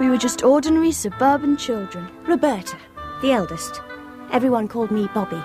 We were just ordinary suburban children. Roberta, the eldest. Everyone called me Bobby.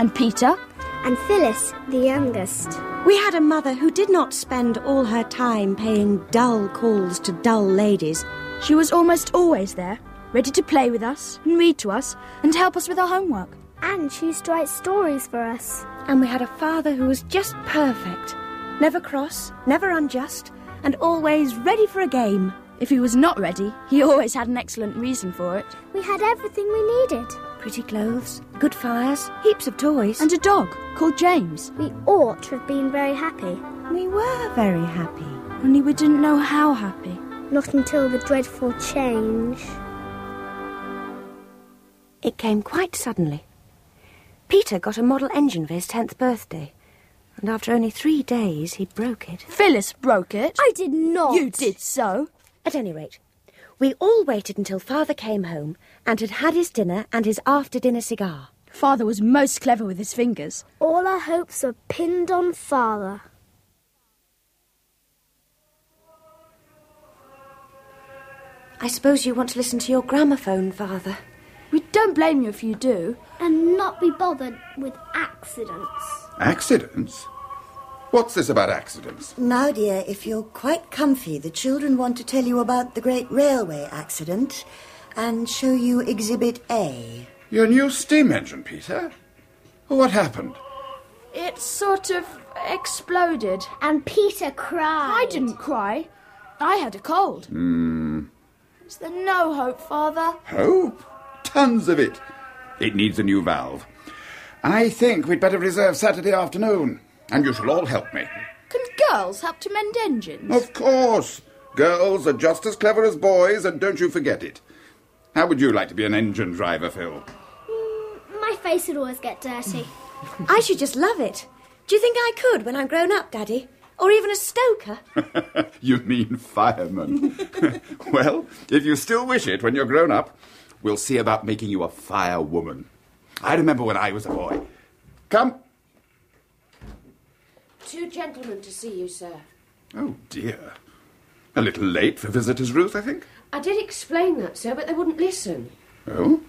And Peter? And Phyllis, the youngest. We had a mother who did not spend all her time paying dull calls to dull ladies. She was almost always there, ready to play with us and read to us and help us with our homework. And she used to write stories for us. And we had a father who was just perfect. Never cross, never unjust, and always ready for a game. If he was not ready, he always had an excellent reason for it. We had everything we needed. Pretty clothes, good fires, heaps of toys. And a dog called James. We ought to have been very happy. We were very happy. Only we didn't know how happy. Not until the dreadful change. It came quite suddenly. Peter got a model engine for his 10th birthday, and after only three days he broke it. Phyllis broke it. I did not. You did so. At any rate, we all waited until Father came home and had had his dinner and his after dinner cigar. Father was most clever with his fingers. All our hopes were pinned on Father. I suppose you want to listen to your gramophone, Father. We don't blame you if you do. And not be bothered with accidents. Accidents? What's this about accidents? Now, dear, if you're quite comfy, the children want to tell you about the great railway accident and show you Exhibit A. Your new steam engine, Peter? What happened? It sort of exploded. And Peter cried. I didn't cry. I had a cold. Hmm. Is there no hope, Father? Hope? Tons of it. It needs a new valve. I think we'd better reserve Saturday afternoon, and you shall all help me. Can girls help to mend engines? Of course. Girls are just as clever as boys, and don't you forget it. How would you like to be an engine driver, Phil? Mm, my face would always get dirty. I should just love it. Do you think I could when I'm grown up, Daddy? Or even a stoker? you mean fireman. well, if you still wish it when you're grown up, we'll see about making you a firewoman. I remember when I was a boy. Come. Two gentlemen to see you, sir. Oh, dear. A little late for visitors, Ruth, I think. I did explain that, sir, but they wouldn't listen. Oh?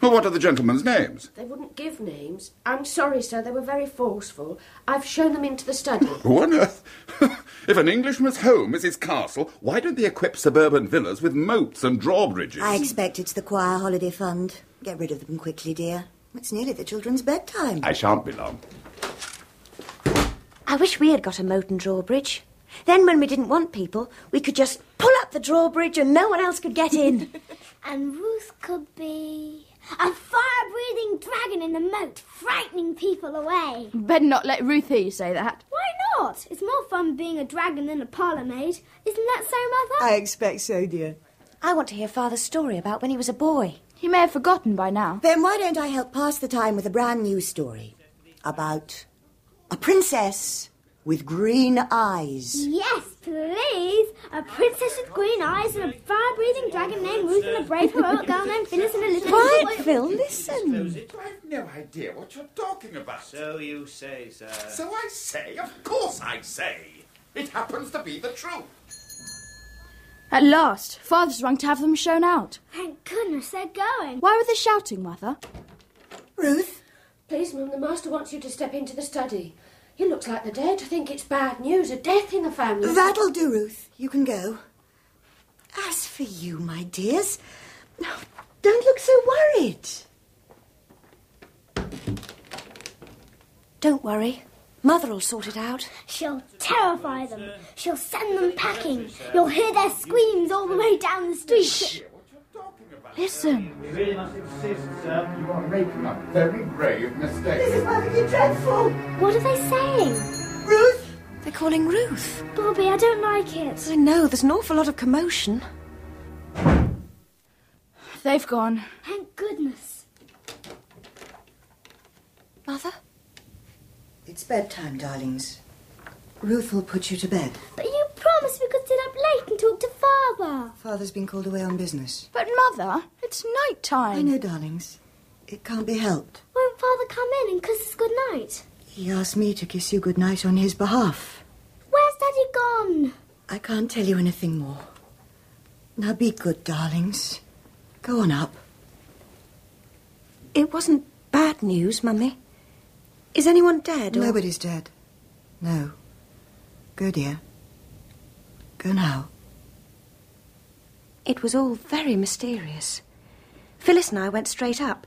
Well, what are the gentlemen's names? They wouldn't give names. I'm sorry, sir, they were very forceful. I've shown them into the study. Who on earth? if an Englishman's home is his castle, why don't they equip suburban villas with moats and drawbridges? I expect it's the choir holiday fund. Get rid of them quickly, dear. It's nearly the children's bedtime. I shan't be long. I wish we had got a moat and drawbridge. Then, when we didn't want people, we could just pull up the drawbridge and no one else could get in. and Ruth could be a fire-breathing dragon in the moat, frightening people away. Better not let Ruth hear you say that. Why not? It's more fun being a dragon than a parlour maid. Isn't that so, Mother? I expect so, dear. I want to hear Father's story about when he was a boy. He may have forgotten by now. Then why don't I help pass the time with a brand new story about a princess with green eyes. Yes, please. A princess with green eyes and a fire-breathing dragon named Ruth and a brave heroic girl named Phyllis and a little Quiet, boy. Phil, listen. I've no idea what you're talking about. So you say, sir. So I say, of course I say. It happens to be the truth. At last, Father's rung to have them shown out. Thank goodness they're going. Why were they shouting, Mother? Ruth? Please, Mum, the master wants you to step into the study. He looks like the dead. I think it's bad news, a death in the family. That'll do, Ruth. You can go. As for you, my dears, now don't look so worried. Don't worry. Mother'll sort it out. She'll terrify them. She'll send them packing. You'll hear their screams all the way down the street. Listen. We really must insist, sir. You are making a very grave mistake. This is perfectly dreadful. What are they saying? Ruth? They're calling Ruth. Bobby, I don't like it. I know, there's an awful lot of commotion. They've gone. Thank goodness. Mother? It's bedtime, darlings. Ruth will put you to bed. But you promised we could sit up late and talk to Father. Father's been called away on business. But, Mother, it's night time. I know, darlings. It can't be helped. Won't Father come in and kiss us good night? He asked me to kiss you good night on his behalf. Where's Daddy gone? I can't tell you anything more. Now be good, darlings. Go on up. It wasn't bad news, Mummy. Is anyone dead? Or... Nobody's dead. No. Go, dear. Go now. It was all very mysterious. Phyllis and I went straight up,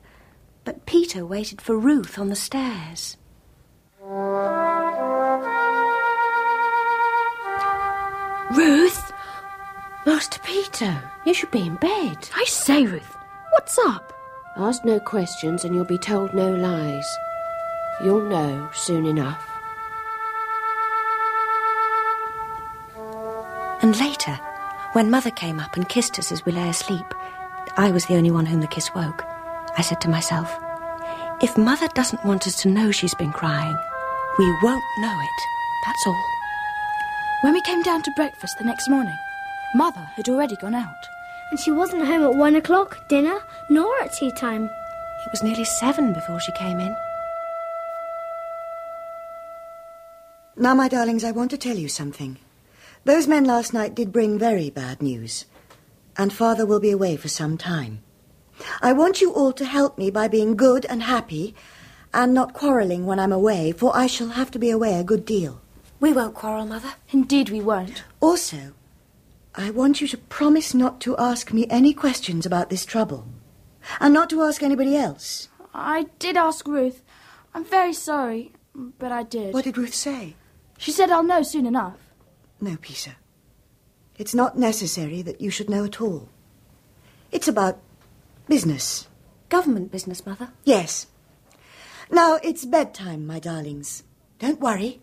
but Peter waited for Ruth on the stairs. Ruth? Master Peter, you should be in bed. I say, Ruth, what's up? Ask no questions and you'll be told no lies. You'll know soon enough. And later, when Mother came up and kissed us as we lay asleep, I was the only one whom the kiss woke. I said to myself, if Mother doesn't want us to know she's been crying, we won't know it. That's all. When we came down to breakfast the next morning, Mother had already gone out. And she wasn't home at one o'clock, dinner, nor at tea time. It was nearly seven before she came in. Now, my darlings, I want to tell you something. Those men last night did bring very bad news, and Father will be away for some time. I want you all to help me by being good and happy and not quarrelling when I'm away, for I shall have to be away a good deal. We won't quarrel, Mother. Indeed, we won't. Also, I want you to promise not to ask me any questions about this trouble, and not to ask anybody else. I did ask Ruth. I'm very sorry, but I did. What did Ruth say? She said I'll know soon enough. No, Peter. It's not necessary that you should know at all. It's about business. Government business, Mother. Yes. Now it's bedtime, my darlings. Don't worry.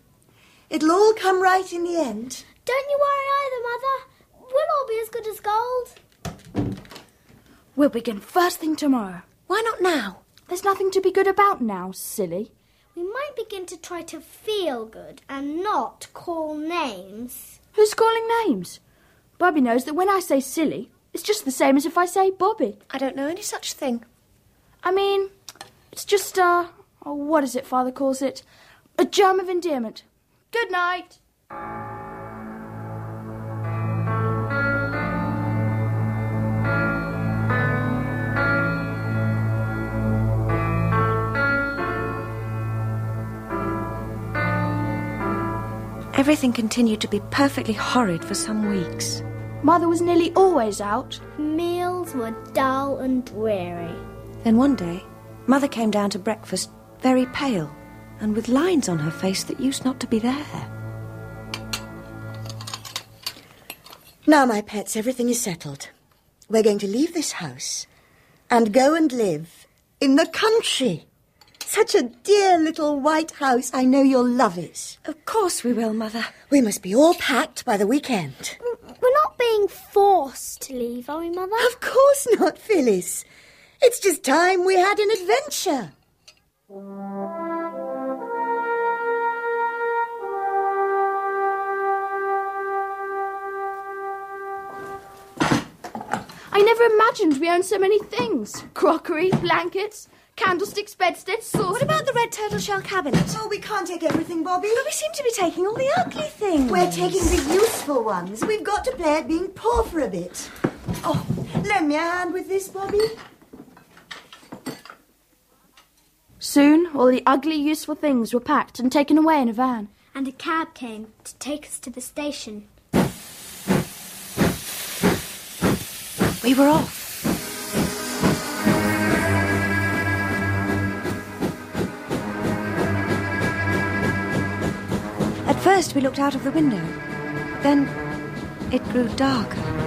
It'll all come right in the end. Don't you worry either, Mother. We'll all be as good as gold. We'll begin first thing tomorrow. Why not now? There's nothing to be good about now, silly. We might begin to try to feel good and not call names. Who's calling names? Bobby knows that when I say silly, it's just the same as if I say Bobby. I don't know any such thing. I mean, it's just, uh, oh, what is it Father calls it? A germ of endearment. Good night. Everything continued to be perfectly horrid for some weeks. Mother was nearly always out. Meals were dull and dreary. Then one day, Mother came down to breakfast very pale and with lines on her face that used not to be there. Now, my pets, everything is settled. We're going to leave this house and go and live in the country. Such a dear little white house. I know you'll love it. Of course we will, Mother. We must be all packed by the weekend. We're not being forced to leave, are we, Mother? Of course not, Phyllis. It's just time we had an adventure. I never imagined we owned so many things crockery, blankets, candlesticks, bedsteads, swords. What about the red turtle shell cabinet? Oh, we can't take everything, Bobby. But we seem to be taking all the ugly things. We're taking the useful ones. We've got to play at being poor for a bit. Oh, lend me a hand with this, Bobby. Soon, all the ugly, useful things were packed and taken away in a van. And a cab came to take us to the station. We were off. First, we looked out of the window. Then it grew darker.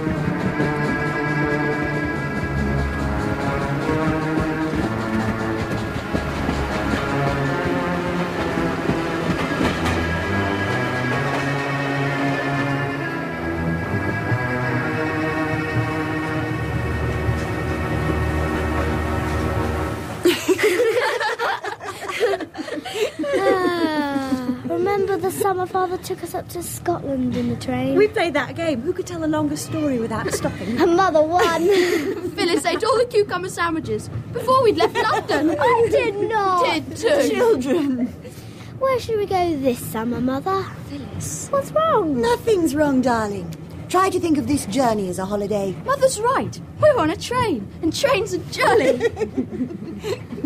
Remember summer father took us up to Scotland in the train? We played that game. Who could tell the longest story without stopping? And mother won. Phyllis ate all the cucumber sandwiches before we'd left London. I did not. Did too. Children. Where should we go this summer, mother? Phyllis. What's wrong? Nothing's wrong, darling. Try to think of this journey as a holiday. Mother's right. We're on a train, and trains are jolly.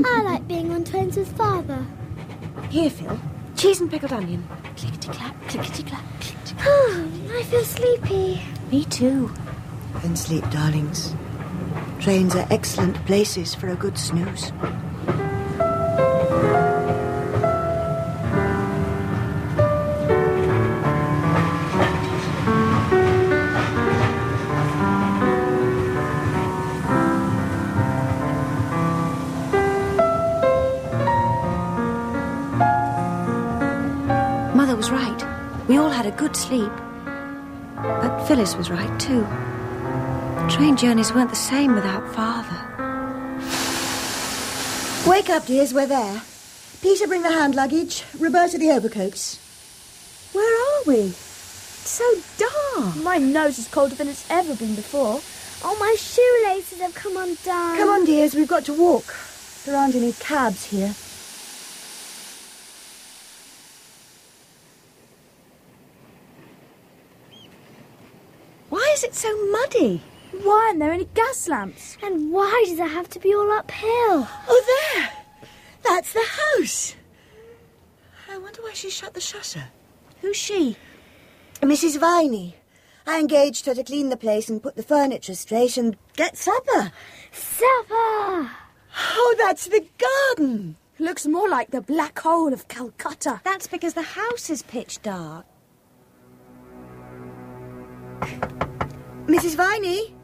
I like being on trains with Father. Here, Phil. Cheese and pickled onion. Clickety clack, clickety clack, clickety clack. Oh, I feel sleepy. Me too. Then sleep, darlings. Trains are excellent places for a good snooze. We all had a good sleep. But Phyllis was right too. Train journeys weren't the same without Father. Wake up, dears, we're there. Peter, bring the hand luggage. Roberta, the overcoats. Where are we? It's so dark. My nose is colder than it's ever been before. Oh, my shoelaces have come undone. Come on, dears, we've got to walk. There aren't any cabs here. Is it so muddy? Why aren't there any gas lamps? And why does it have to be all uphill? Oh, there! That's the house. I wonder why she shut the shutter. Who's she? Mrs. Viney. I engaged her to clean the place and put the furniture straight and get supper. Supper! Oh, that's the garden. Looks more like the black hole of Calcutta. That's because the house is pitch dark. Mrs. Viney?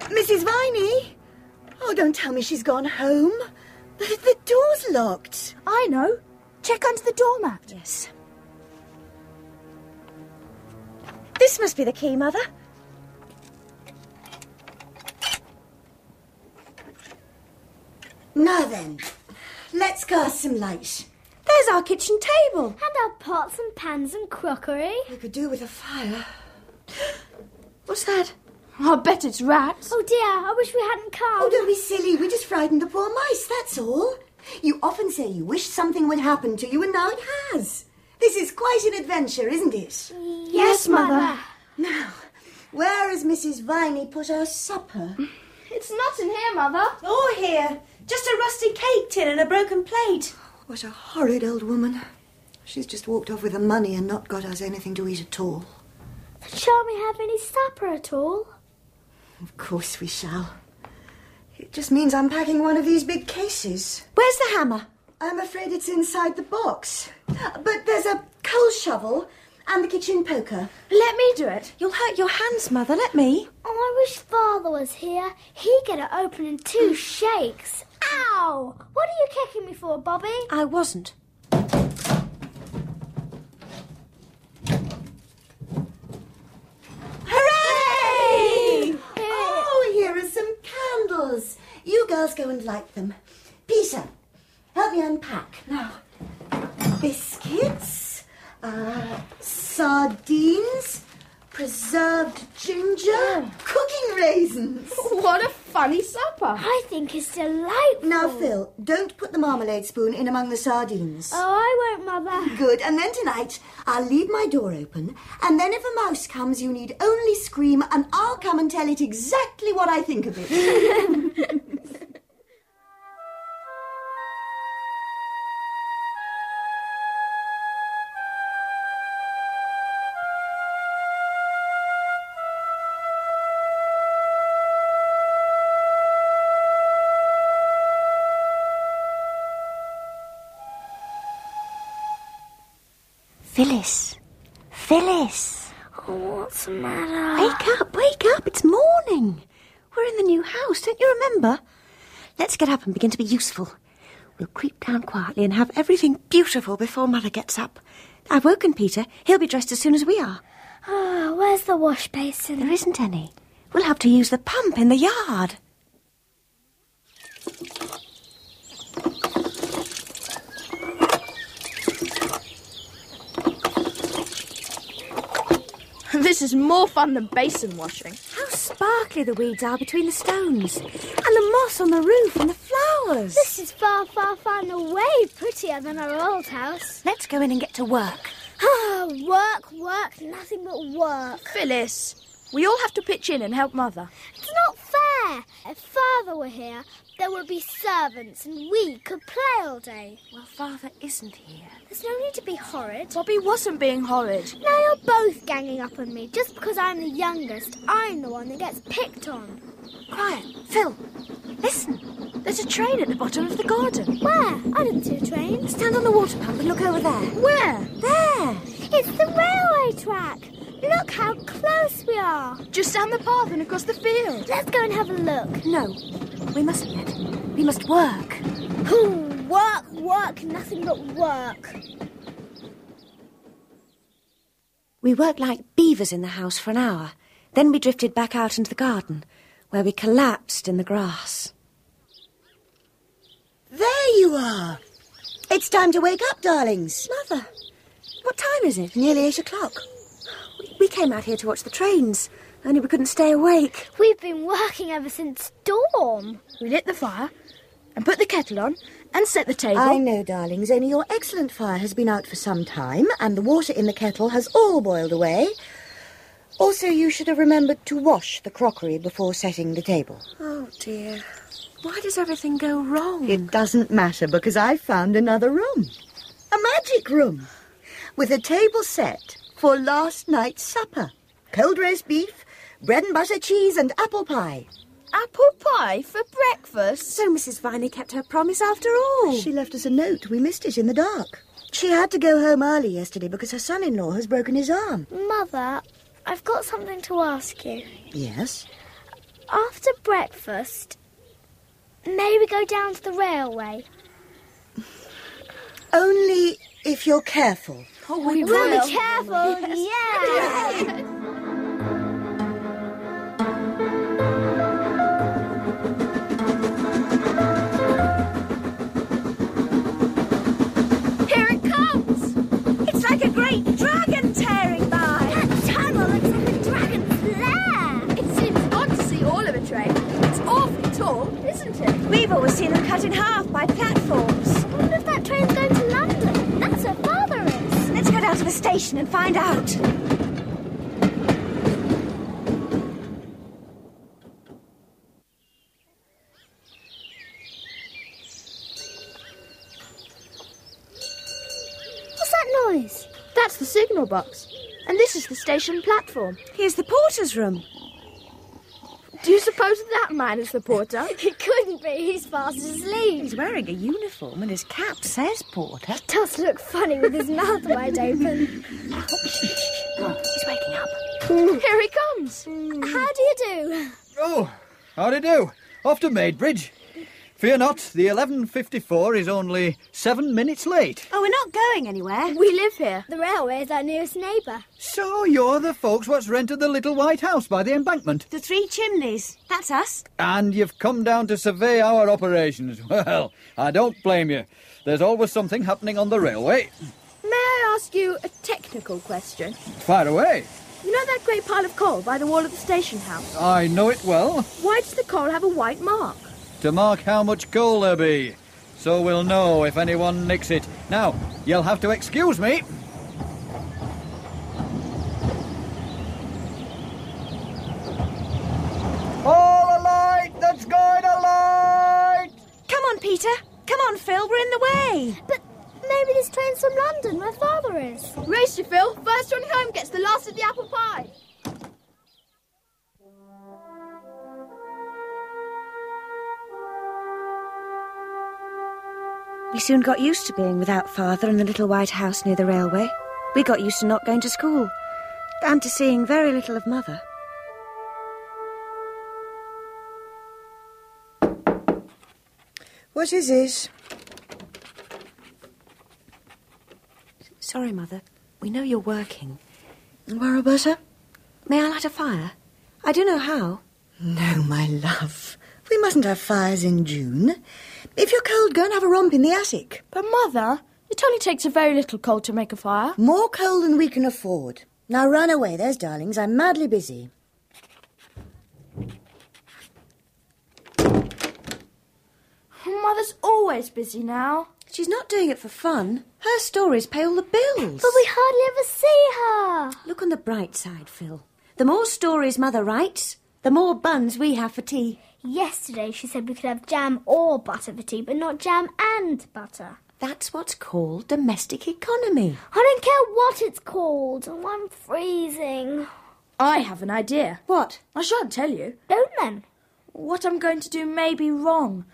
Mrs. Viney? Oh, don't tell me she's gone home. The, the door's locked. I know. Check under the doormat. Yes. This must be the key, Mother. Now then, let's cast some light. There's our kitchen table. And our pots and pans and crockery. We could do with a fire. What's that? I'll bet it's rats. Oh dear, I wish we hadn't come. Oh, don't be silly. We just frightened the poor mice, that's all. You often say you wish something would happen to you, and now it has. This is quite an adventure, isn't it? Yes, Mother. Now, where has Mrs. Viney put our supper? It's not in here, Mother. Oh, here. Just a rusty cake tin and a broken plate. What a horrid old woman. She's just walked off with the money and not got us anything to eat at all. Shall we have any supper at all? Of course we shall. It just means unpacking one of these big cases. Where's the hammer? I'm afraid it's inside the box. But there's a coal shovel and the kitchen poker. Let me do it. You'll hurt your hands, Mother. Let me. Oh, I wish Father was here. He'd get it open in two mm. shakes. Ow! What are you kicking me for, Bobby? I wasn't. Hooray! Oh, here are some candles. You girls go and light them. Peter, help me unpack. Now, biscuits, uh, sardines, preserved ginger, cooking raisins. What a funny supper. I think it's delightful. Now, Phil, don't put the marmalade spoon in among the sardines. Oh, I won't, Mother. Good. And then tonight, I'll leave my door open, and then if a mouse comes, you need only scream, and I'll come and tell it exactly what I think of it. Phyllis. Phyllis. Oh, what's the matter? Wake up, wake up. It's morning. We're in the new house, don't you remember? Let's get up and begin to be useful. We'll creep down quietly and have everything beautiful before Mother gets up. I've woken Peter. He'll be dressed as soon as we are. Oh, where's the wash basin? There isn't any. We'll have to use the pump in the yard. This is more fun than basin washing. How sparkly the weeds are between the stones. And the moss on the roof and the flowers. This is far, far, far and away prettier than our old house. Let's go in and get to work. Ah, work, work, nothing but work. Phyllis, we all have to pitch in and help Mother. It's not fair. If Father were here, there would be servants and we could play all day. Well, Father isn't here. There's no need to be horrid. Bobby wasn't being horrid. Now you're both ganging up on me just because I'm the youngest. I'm the one that gets picked on. Quiet. Phil, listen. There's a train at the bottom of the garden. Where? I didn't see a train. Stand on the water pump and look over there. Where? There. It's the railway track. Look how close we are. Just down the path and across the field. Let's go and have a look. No, we mustn't yet. We must work. Hmm, work, work, nothing but work. We worked like beavers in the house for an hour. Then we drifted back out into the garden, where we collapsed in the grass. There you are. It's time to wake up, darlings. Mother, what time is it? Nearly eight o'clock. We, we came out here to watch the trains, only we couldn't stay awake. We've been working ever since dawn. We lit the fire and put the kettle on and set the table. I know, darlings, only your excellent fire has been out for some time, and the water in the kettle has all boiled away. Also, you should have remembered to wash the crockery before setting the table. Oh, dear. Why does everything go wrong? It doesn't matter because I've found another room. A magic room. With a table set for last night's supper. Cold roast beef, bread and butter cheese, and apple pie. Apple pie for breakfast. So Mrs. Viney kept her promise after all. She left us a note. We missed it in the dark. She had to go home early yesterday because her son-in-law has broken his arm. Mother, I've got something to ask you. Yes? After breakfast, may we go down to the railway? Only if you're careful. Oh, we We'll be careful. Yeah. it? We've seen them cut in half by platforms. I wonder if that train's going to London. That's where Father is. Let's go down to the station and find out. What's that noise? That's the signal box. And this is the station platform. Here's the porter's room. Do you suppose that man is the porter? It couldn't be. He's fast asleep. He's wearing a uniform and his cap says porter. He Does look funny with his mouth wide open. He's waking up. Here he comes. How do you do? Oh, how do you do? Off to Maidbridge. Fear not, the 11.54 is only seven minutes late. Oh, we're not going anywhere. We live here. The railway is our nearest neighbour. So you're the folks what's rented the little white house by the embankment. The three chimneys. That's us. And you've come down to survey our operations. Well, I don't blame you. There's always something happening on the railway. May I ask you a technical question? Fire away. You know that great pile of coal by the wall of the station house? I know it well. Why does the coal have a white mark? To mark how much coal there be. So we'll know if anyone nicks it. Now, you'll have to excuse me. All alight that's going alight! Come on, Peter. Come on, Phil. We're in the way. But maybe this train's from London, where Father is. Race you, Phil. First one home gets the last of the apple pie. We soon got used to being without father in the little white house near the railway. We got used to not going to school and to seeing very little of mother. What is this? Sorry, mother. We know you're working. Where, butter? May I light a fire? I do know how. No, my love. We mustn't have fires in June. If you're cold, go and have a romp in the attic. But, Mother, it only takes a very little coal to make a fire. More coal than we can afford. Now run away, there's darlings. I'm madly busy. Mother's always busy now. She's not doing it for fun. Her stories pay all the bills. But we hardly ever see her. Look on the bright side, Phil. The more stories Mother writes, the more buns we have for tea. Yesterday she said we could have jam or butter for tea, but not jam and butter. That's what's called domestic economy. I don't care what it's called. Oh, I'm freezing. I have an idea. What? I shan't tell you. Don't then. What I'm going to do may be wrong.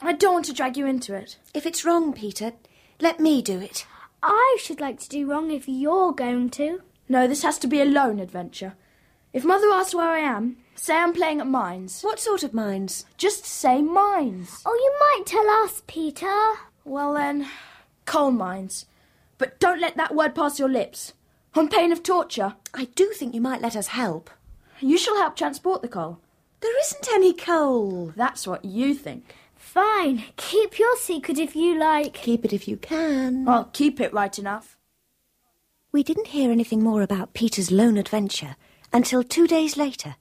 I don't want to drag you into it. If it's wrong, Peter, let me do it. I should like to do wrong if you're going to. No, this has to be a lone adventure. If Mother asks where I am, say I'm playing at mines. What sort of mines? Just say mines. Oh, you might tell us, Peter. Well then, coal mines. But don't let that word pass your lips. On pain of torture. I do think you might let us help. You shall help transport the coal. There isn't any coal. That's what you think. Fine. Keep your secret if you like. Keep it if you can. I'll keep it right enough. We didn't hear anything more about Peter's lone adventure until two days later.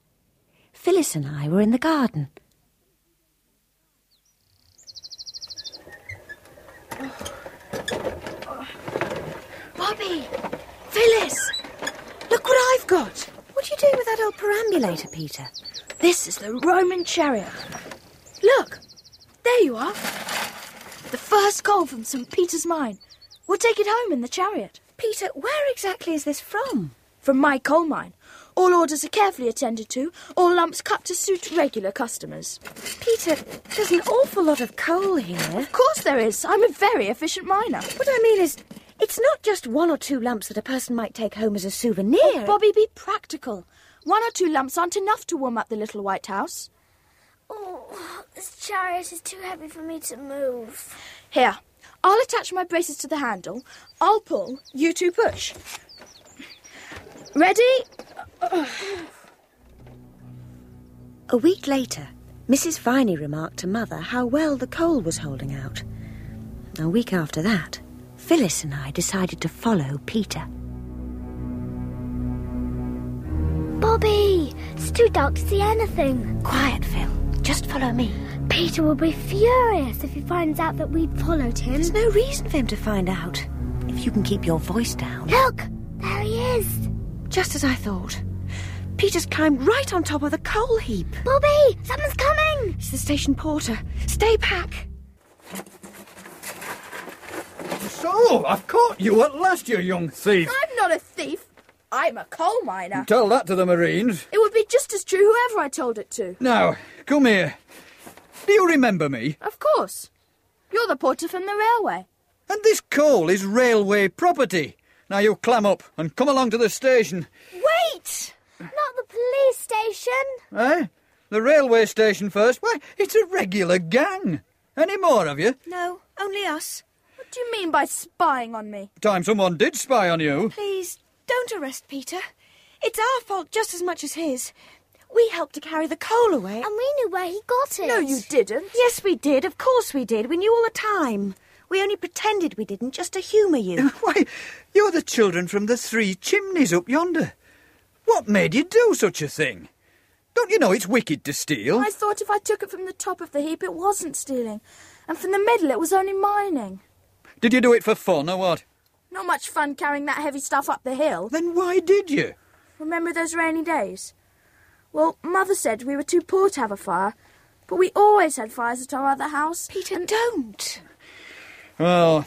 Phyllis and I were in the garden. Bobby! Phyllis! Look what I've got! What are you doing with that old perambulator, Peter? This is the Roman chariot. Look! There you are. The first coal from St. Peter's mine. We'll take it home in the chariot. Peter, where exactly is this from? From my coal mine. All orders are carefully attended to, all lumps cut to suit regular customers. Peter, there's an awful lot of coal here. Of course there is. I'm a very efficient miner. What I mean is, it's not just one or two lumps that a person might take home as a souvenir. Oh, Bobby, be practical. One or two lumps aren't enough to warm up the little white house. Oh, this chariot is too heavy for me to move. Here, I'll attach my braces to the handle. I'll pull, you two push. Ready? A week later, Mrs. Viney remarked to Mother how well the coal was holding out. A week after that, Phyllis and I decided to follow Peter. Bobby, it's too dark to see anything. Quiet, Phil. Just follow me. Peter will be furious if he finds out that we've followed him. There's no reason for him to find out. If you can keep your voice down. Look, there he is. Just as I thought. Peter's climbed right on top of the coal heap. Bobby, someone's coming. It's the station porter. Stay back. So, I've caught you at last, you young thief. I'm not a thief. I'm a coal miner. Tell that to the Marines. It would be just as true whoever I told it to. Now, come here. Do you remember me? Of course. You're the porter from the railway. And this coal is railway property. Now you climb up and come along to the station. Wait! Not the police station. Eh? The railway station first? Why, it's a regular gang. Any more of you? No, only us. What do you mean by spying on me? Time someone did spy on you. Please, don't arrest Peter. It's our fault just as much as his. We helped to carry the coal away. And we knew where he got it. No, you didn't. Yes, we did. Of course we did. We knew all the time. We only pretended we didn't, just to humour you. Why, you're the children from the three chimneys up yonder. What made you do such a thing? Don't you know it's wicked to steal? I thought if I took it from the top of the heap, it wasn't stealing. And from the middle, it was only mining. Did you do it for fun or what? Not much fun carrying that heavy stuff up the hill. Then why did you? Remember those rainy days? Well, Mother said we were too poor to have a fire, but we always had fires at our other house. Peter, don't. Well,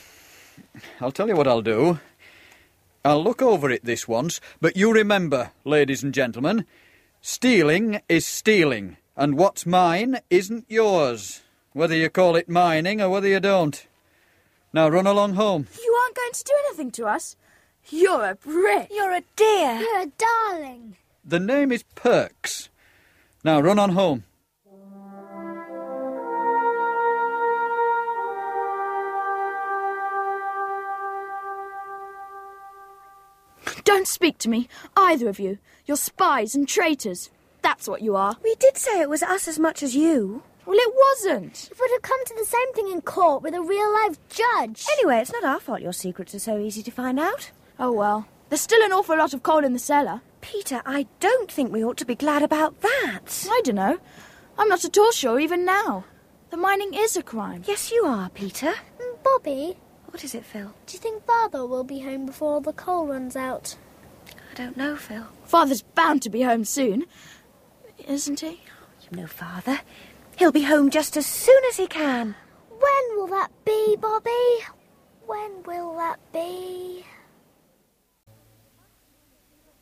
I'll tell you what I'll do. I'll look over it this once, but you remember, ladies and gentlemen, stealing is stealing, and what's mine isn't yours, whether you call it mining or whether you don't. Now run along home. You aren't going to do anything to us. You're a brick. You're a dear. You're a darling. The name is Perks. Now run on home. Don't speak to me, either of you. You're spies and traitors. That's what you are. We did say it was us as much as you. Well, it wasn't. It would have come to the same thing in court with a real life judge. Anyway, it's not our fault your secrets are so easy to find out. Oh, well. There's still an awful lot of coal in the cellar. Peter, I don't think we ought to be glad about that. I don't know. I'm not at all sure even now. The mining is a crime. Yes, you are, Peter. Mm, Bobby, What is it, Phil? do you think Father will be home before the coal runs out? I don't know, Phil. Father's bound to be home soon, isn't he? You know Father. He'll be home just as soon as he can. When will that be, Bobby? When will that be?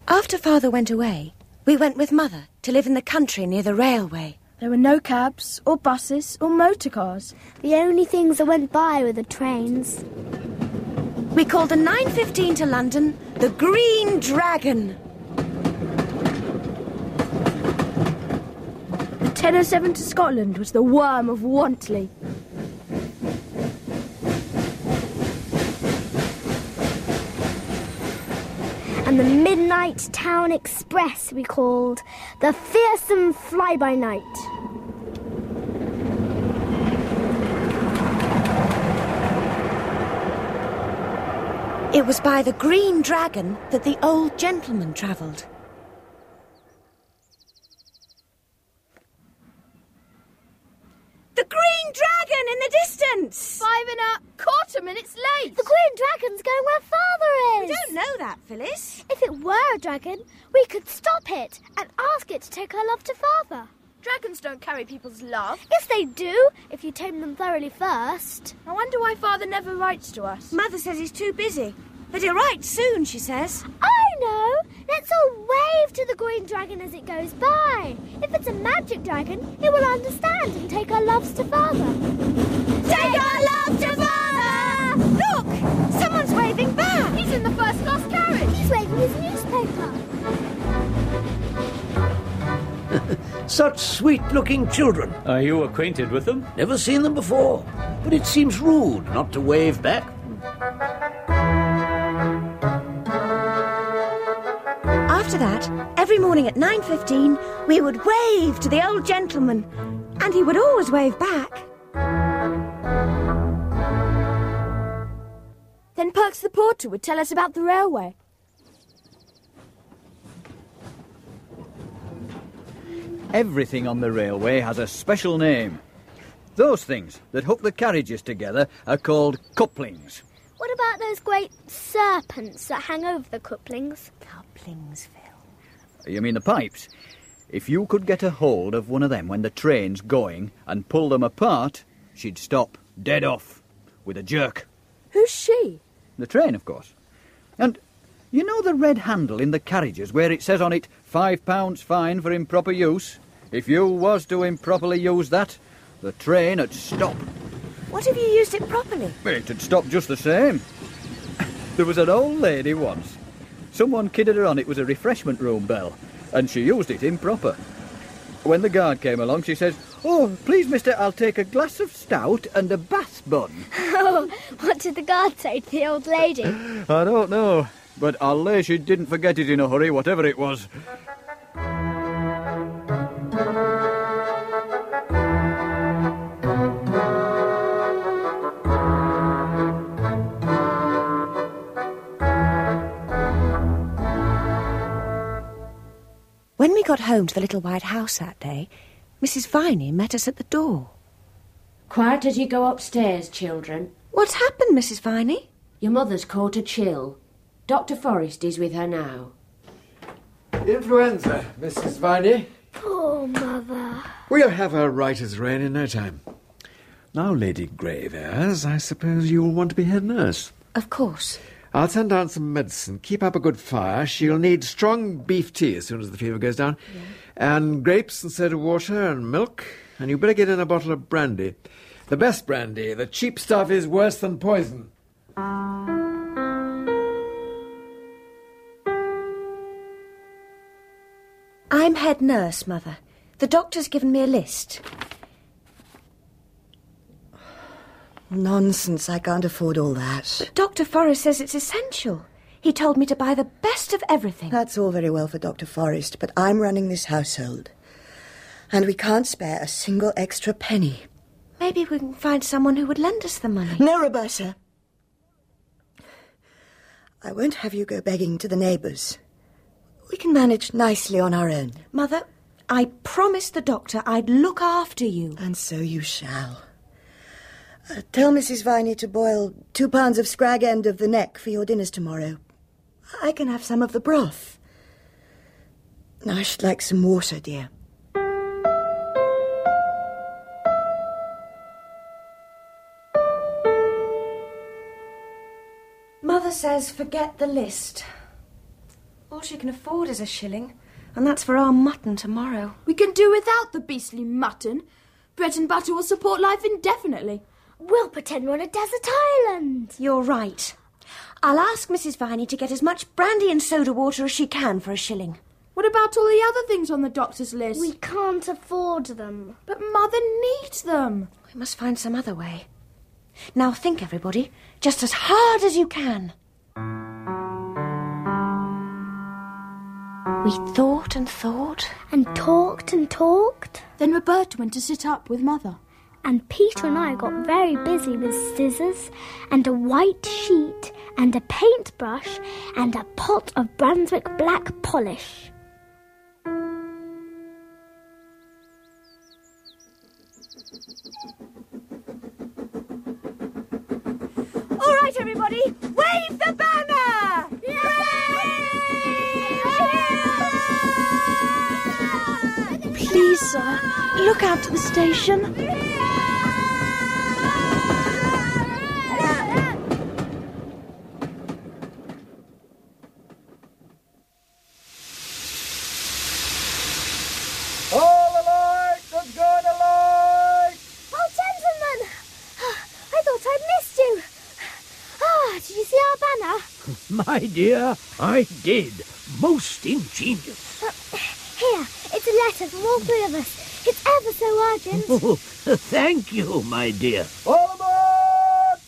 After Father went away, we went with Mother to live in the country near the railway. There were no cabs or buses or motor cars. The only things that went by were the trains. We called the 9.15 to London the Green Dragon. The 1007 to Scotland was the Worm of Wantley. The Midnight Town Express we called the Fearsome Fly By Night. It was by the Green Dragon that the old gentleman travelled. The Green Dragon in the distance! Five and a quarter minutes late. The Green Dragon's going where Father is. We don't know that, Phyllis. If it were a dragon, we could stop it and ask it to take our love to Father. Dragons don't carry people's love. Yes, they do, if you tame them thoroughly first. I wonder why Father never writes to us. Mother says he's too busy. But he'll write soon, she says. I know! Let's all wave to the green dragon as it goes by. If it's a magic dragon, it will understand and take our loves to Father. Take our loves to Father! Look! Someone's waving back! He's in the first class carriage. He's waving his newspaper. Such sweet looking children. Are you acquainted with them? Never seen them before. But it seems rude not to wave back. After that, every morning at 9.15, we would wave to the old gentleman. And he would always wave back. Then Perks the porter would tell us about the railway. Everything on the railway has a special name. Those things that hook the carriages together are called couplings. What about those great serpents that hang over the couplings? Couplings, Phil. You mean the pipes? If you could get a hold of one of them when the train's going and pull them apart, she'd stop dead off with a jerk. Who's she? The train, of course. And you know the red handle in the carriages where it says on it five pounds fine for improper use? If you was to improperly use that, the train would stop. What if you used it properly? It'd stop just the same. There was an old lady once. Someone kidded her on it was a refreshment room bell, and she used it improper. When the guard came along, she says, Oh, please, mister, I'll take a glass of stout and a bath bun. Oh, what did the guard say to the old lady? I don't know, but I'll lay she didn't forget it in a hurry, whatever it was. When we got home to the little white house that day, Mrs. Viney met us at the door. Quiet as you go upstairs, children. What's happened, Mrs. Viney? Your mother's caught a chill. Dr. Forrest is with her now. Influenza, Mrs. Viney. Poor mother. We'll have her right as rain in no time. Now, Lady Graveairs, I suppose you'll want to be head nurse. Of course. I'll send down some medicine. Keep up a good fire. She'll need strong beef tea as soon as the fever goes down. And grapes and soda water and milk. And you better get in a bottle of brandy. The best brandy. The cheap stuff is worse than poison. I'm head nurse, Mother. The doctor's given me a list. Nonsense. I can't afford all that. But Dr. Forrest says it's essential. He told me to buy the best of everything. That's all very well for Dr. Forrest, but I'm running this household. And we can't spare a single extra penny. Maybe we can find someone who would lend us the money. No, Roberta. I won't have you go begging to the neighbours. We can manage nicely on our own. Mother, I promised the doctor I'd look after you. And so you shall. Uh, tell Mrs. Viney to boil two pounds of scrag end of the neck for your dinners tomorrow. I can have some of the broth. Now, I should like some water, dear. Mother says forget the list. All she can afford is a shilling, and that's for our mutton tomorrow. We can do without the beastly mutton. Bread and butter will support life indefinitely. We'll pretend we're on a desert island. You're right. I'll ask Mrs. Viney to get as much brandy and soda water as she can for a shilling. What about all the other things on the doctor's list? We can't afford them. But Mother needs them. We must find some other way. Now think, everybody, just as hard as you can. We thought and thought. And talked and talked. Then Roberta went to sit up with Mother. And Peter and I got very busy with scissors and a white sheet and a paintbrush and a pot of Brunswick black polish. All right, everybody, wave the banner! Please, sir, look out to the station. All alike! Good going alike! Oh, gentlemen! I thought I'd missed you. Ah, did you see our banner? My dear, I did. Most ingenious. Here, it's a letter from all three of us. It's ever. Oh, thank you, my dear. All aboard!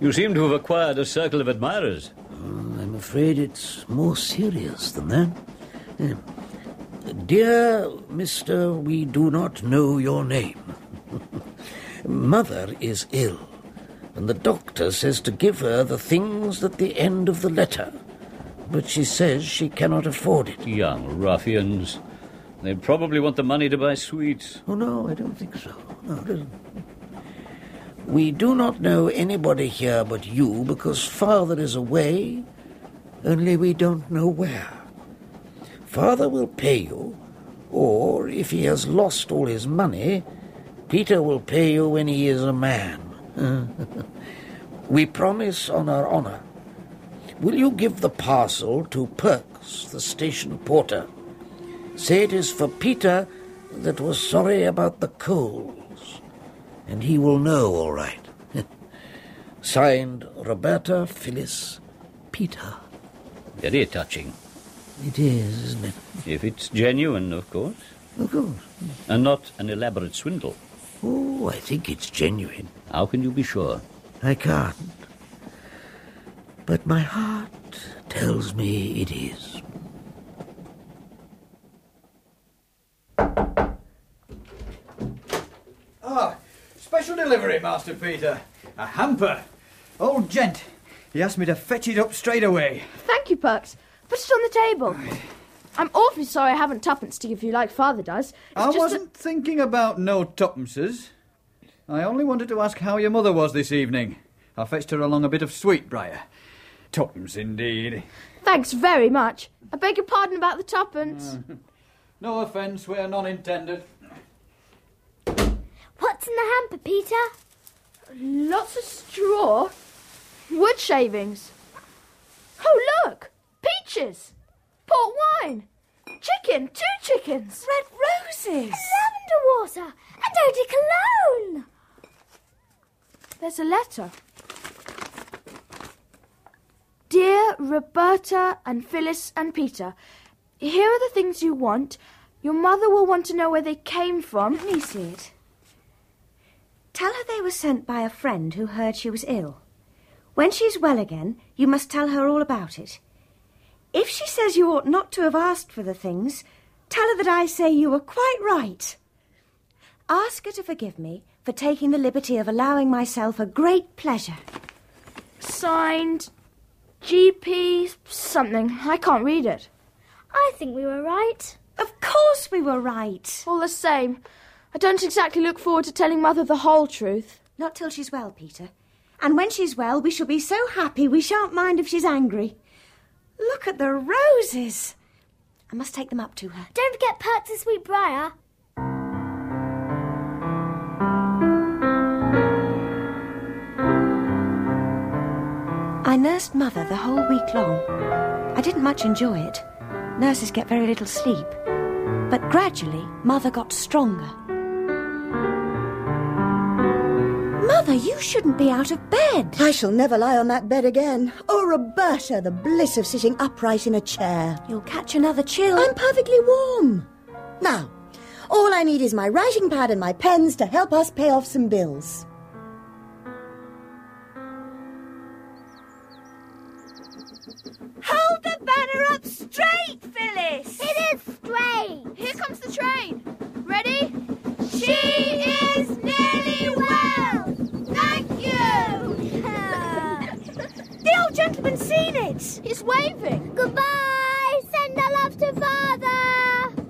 You seem to have acquired a circle of admirers. Uh, I'm afraid it's more serious than that. Uh, Dear Mr. We do not know your name. Mother is ill, and the doctor says to give her the things at the end of the letter. But she says she cannot afford it. Young ruffians. They probably want the money to buy sweets. Oh, no, I don't think so. No. We do not know anybody here but you because Father is away, only we don't know where. Father will pay you, or if he has lost all his money, Peter will pay you when he is a man. we promise on our honor. Will you give the parcel to Perks, the station porter? Say it is for Peter that was sorry about the coals, and he will know all right. Signed, Roberta Phyllis Peter. Very touching. It is, isn't it? If it's genuine, of course. Of course. And not an elaborate swindle. Oh, I think it's genuine. How can you be sure? I can't. But my heart tells me it is. Ah, special delivery, Master Peter. A hamper. Old gent. He asked me to fetch it up straight away. Thank you, Perks. Put it on the table. I'm awfully sorry I haven't tuppence to give you like Father does. It's I just wasn't thinking about no tuppences. I only wanted to ask how your mother was this evening. I fetched her along a bit of sweetbriar. Tuppence, indeed. Thanks very much. I beg your pardon about the tuppence. No offence where none intended. What's in the hamper, Peter? Lots of straw. Wood shavings. Oh, look! Peaches! Port wine! Chicken! Two chickens! Red roses! Lavender water! And eau de cologne! There's a letter. Dear Roberta and Phyllis and Peter, here are the things you want. Your mother will want to know where they came from. Let me see it. Tell her they were sent by a friend who heard she was ill. When she's well again, you must tell her all about it. If she says you ought not to have asked for the things, tell her that I say you were quite right. Ask her to forgive me for taking the liberty of allowing myself a great pleasure. Signed GP something. I can't read it. I think we were right. Of course we were right. All the same, I don't exactly look forward to telling Mother the whole truth. Not till she's well, Peter. And when she's well, we shall be so happy we shan't mind if she's angry. Look at the roses. I must take them up to her. Don't forget Perks Sweet Briar. I nursed Mother the whole week long. I didn't much enjoy it. Nurses get very little sleep. But gradually, Mother got stronger. Mother, you shouldn't be out of bed. I shall never lie on that bed again. Oh, Roberta, the bliss of sitting upright in a chair. You'll catch another chill. I'm perfectly warm. Now, all I need is my writing pad and my pens to help us pay off some bills. Hold the banner up straight, Phyllis. It is straight. Here comes the train. Ready? She is nearly well. Thank you. The old gentleman's seen it. He's waving. Goodbye. Send our love to Father.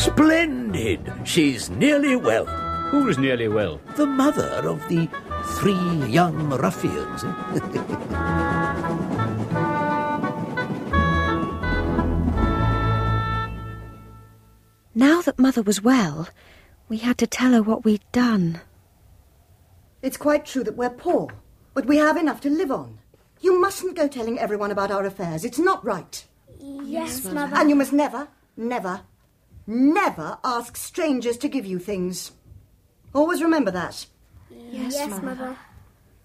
Splendid! She's nearly well. Who's nearly well? The mother of the three young ruffians. Now that Mother was well, we had to tell her what we'd done. It's quite true that we're poor, but we have enough to live on. You mustn't go telling everyone about our affairs. It's not right. Yes, Mother. And you must never, never, never ask strangers to give you things. Always remember that. Yes, Mother.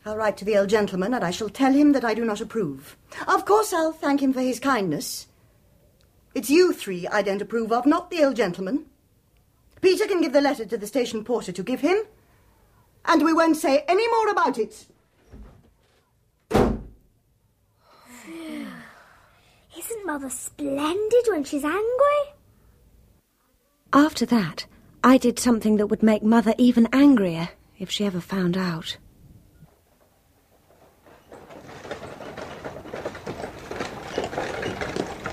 I'll write to the old gentleman and I shall tell him that I do not approve. Of course, I'll thank him for his kindness. It's you three I don't approve of, not the old gentleman. Peter can give the letter to the station porter to give him, and we won't say any more about it. Isn't Mother splendid when she's angry? After that, I did something that would make Mother even angrier if she ever found out.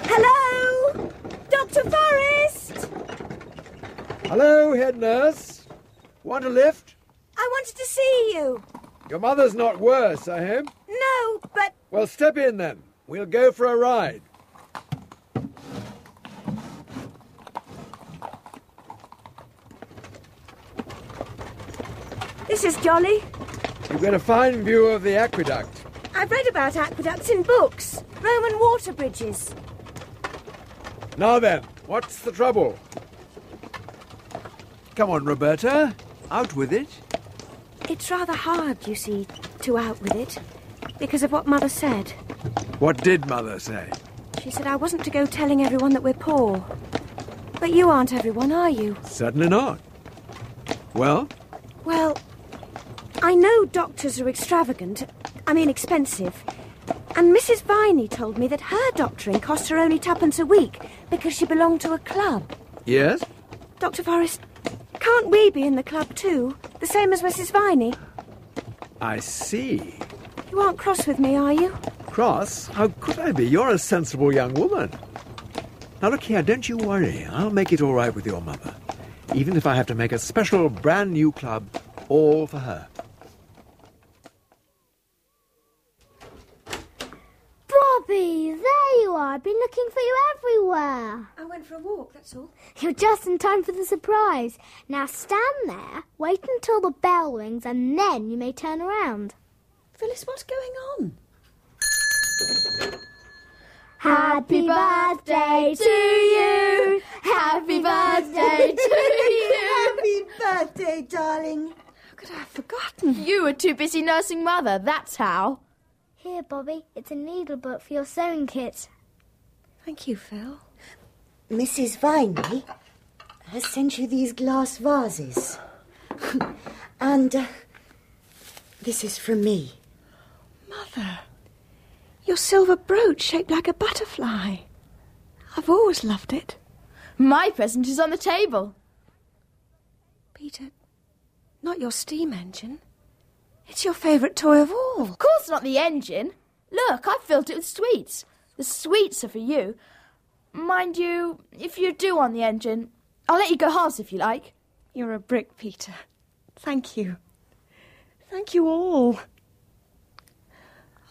Hello? Dr. Forrest? Hello, head nurse. Want a lift? I wanted to see you. Your mother's not worse, I hope. No, but Well, step in then. We'll go for a ride. This is jolly. You get a fine view of the aqueduct. I've read about aqueducts in books, Roman water bridges. Now then, what's the trouble? Come on, Roberta. Out with it. It's rather hard, you see, to out with it, because of what Mother said. What did Mother say? She said I wasn't to go telling everyone that we're poor. But you aren't everyone, are you? Certainly not. Well, Well, I know doctors are extravagant. I mean, expensive. And Mrs. Viney told me that her doctoring cost her only twopence a week because she belonged to a club. yes? Dr. Forrest, can't we be in the club too? The same as Mrs. Viney? I see. You aren't cross with me, are you? Cross? How could I be? You're a sensible young woman. Now look here, don't you worry. I'll make it all right with your mother. Even if I have to make a special brand new club all for her. Bobby, there you are. I've been looking for you everywhere. I went for a walk, that's all. You're just in time for the surprise. Now stand there, wait until the bell rings, and then you may turn around. Phyllis, what's going on? Happy birthday to you. Happy birthday to you. Happy birthday, darling. How could I have forgotten? You were too busy nursing Mother, that's how. Here, Bobby, it's a needle book for your sewing kit. Thank you, Phil. Mrs. Viney has sent you these glass vases. and uh, this is from me. Mother, your silver brooch shaped like a butterfly. I've always loved it. My present is on the table. Peter, not your steam engine. It's your favourite toy of all. Of course not the engine. Look, I've filled it with sweets. The sweets are for you. Mind you, if you do on the engine, I'll let you go halves if you like. You're a brick, Peter. Thank you. Thank you all.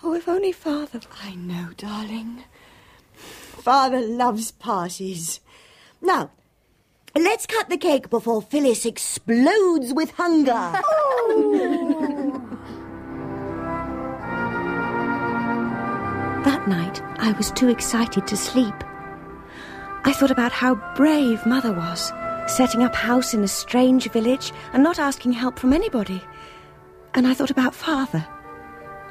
Oh, if only Father. I know, darling. Father loves parties. Now, let's cut the cake before Phyllis explodes with hunger. Oh. That night, I was too excited to sleep. I thought about how brave Mother was, setting up house in a strange village and not asking help from anybody. And I thought about Father.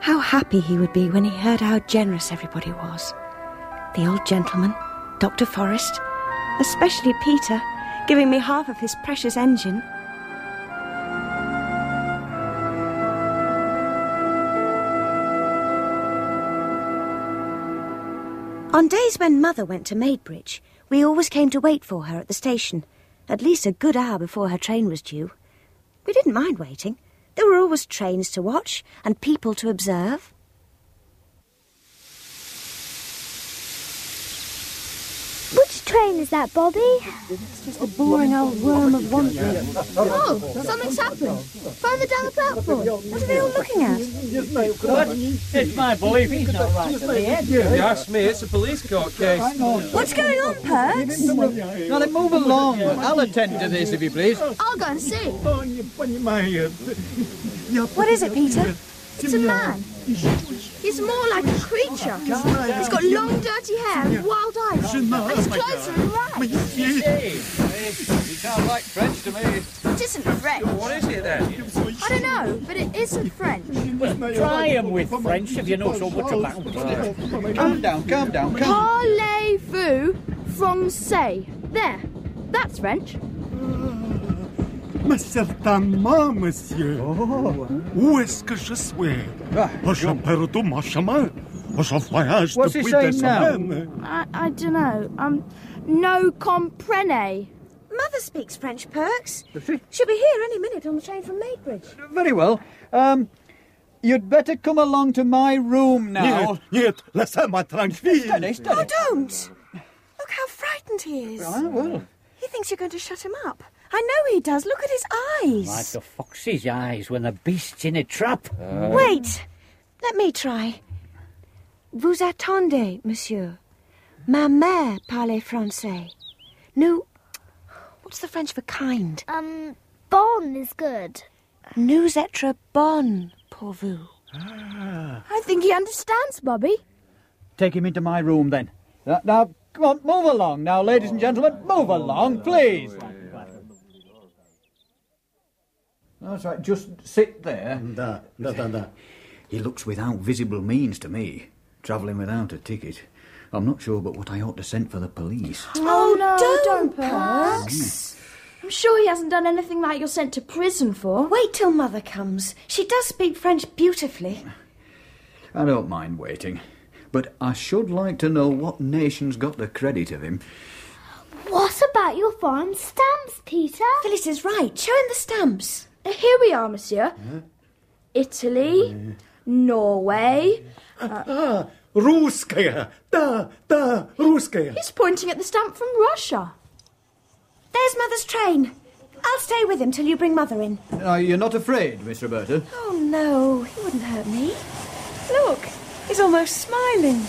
How happy he would be when he heard how generous everybody was. The old gentleman, Dr. Forrest, especially Peter, giving me half of his precious engine. On days when Mother went to Maidbridge, we always came to wait for her at the station, at least a good hour before her train was due. We didn't mind waiting. There were always trains to watch and people to observe. Which train is that, Bobby? It's just a boring old worm of wandering. Oh, something's happened. Further down the platform. What are they all looking at? It's my belief he's not right at the end. If you ask me, it's a police court case. What's going on, Perks? Now then, move along. I'll attend to this, if you please. I'll go and see. What is it, Peter? It's a man. He's more like a creature. He's got long, dirty hair and wild eyes. And his clothes are in rags. You sound like French to me. It isn't French. What is it then? I don't know, but it isn't French. Try him with French if you know so much about it. Calm down, calm down, calm down. Parlez-vous français? There. That's French. Mais certainement, monsieur. Où est-ce que je suis? Oh, je perds mon chemin. Oh, je voyage What's he depuis saying des semaines. I, I don't know. Um, no comprenez. Mother speaks French, Perks. She'll be here any minute on the train from Maidbridge. Very well. Um, you'd better come along to my room now. Niet, niet, laissez-moi tranquille. Steady, steady. Oh, don't! Look how frightened he is. Ah, well. He thinks you're going to shut him up. I know he does. Look at his eyes. Like the fox's eyes when the beast's in a trap. Wait. Let me try. Vous attendez, monsieur. Ma mère parle français. Nous. What's the French for kind? Um, bon is good. Nous être bon pour vous. I think he understands, Bobby. Take him into my room then. Now, now, come on, move along now, ladies and gentlemen. Move along, please. That's right, just sit there. Da, da, da, da. He looks without visible means to me, travelling without a ticket. I'm not sure but what I ought to send for the police. Oh, no, oh, don't, do Perks. Hmm. I'm sure he hasn't done anything like you're sent to prison for. Wait till Mother comes. She does speak French beautifully. I don't mind waiting, but I should like to know what nation's got the credit of him. What about your foreign stamps, Peter? Phyllis is right. Show him the stamps. Here we are, monsieur. Huh? Italy, uh, Norway. Uh, ah, Ruskaya! Da, da, Ruskaya! He's pointing at the stamp from Russia. There's Mother's train. I'll stay with him till you bring Mother in. Are uh, you not afraid, Miss Roberta? Oh, no. He wouldn't hurt me. Look, he's almost smiling.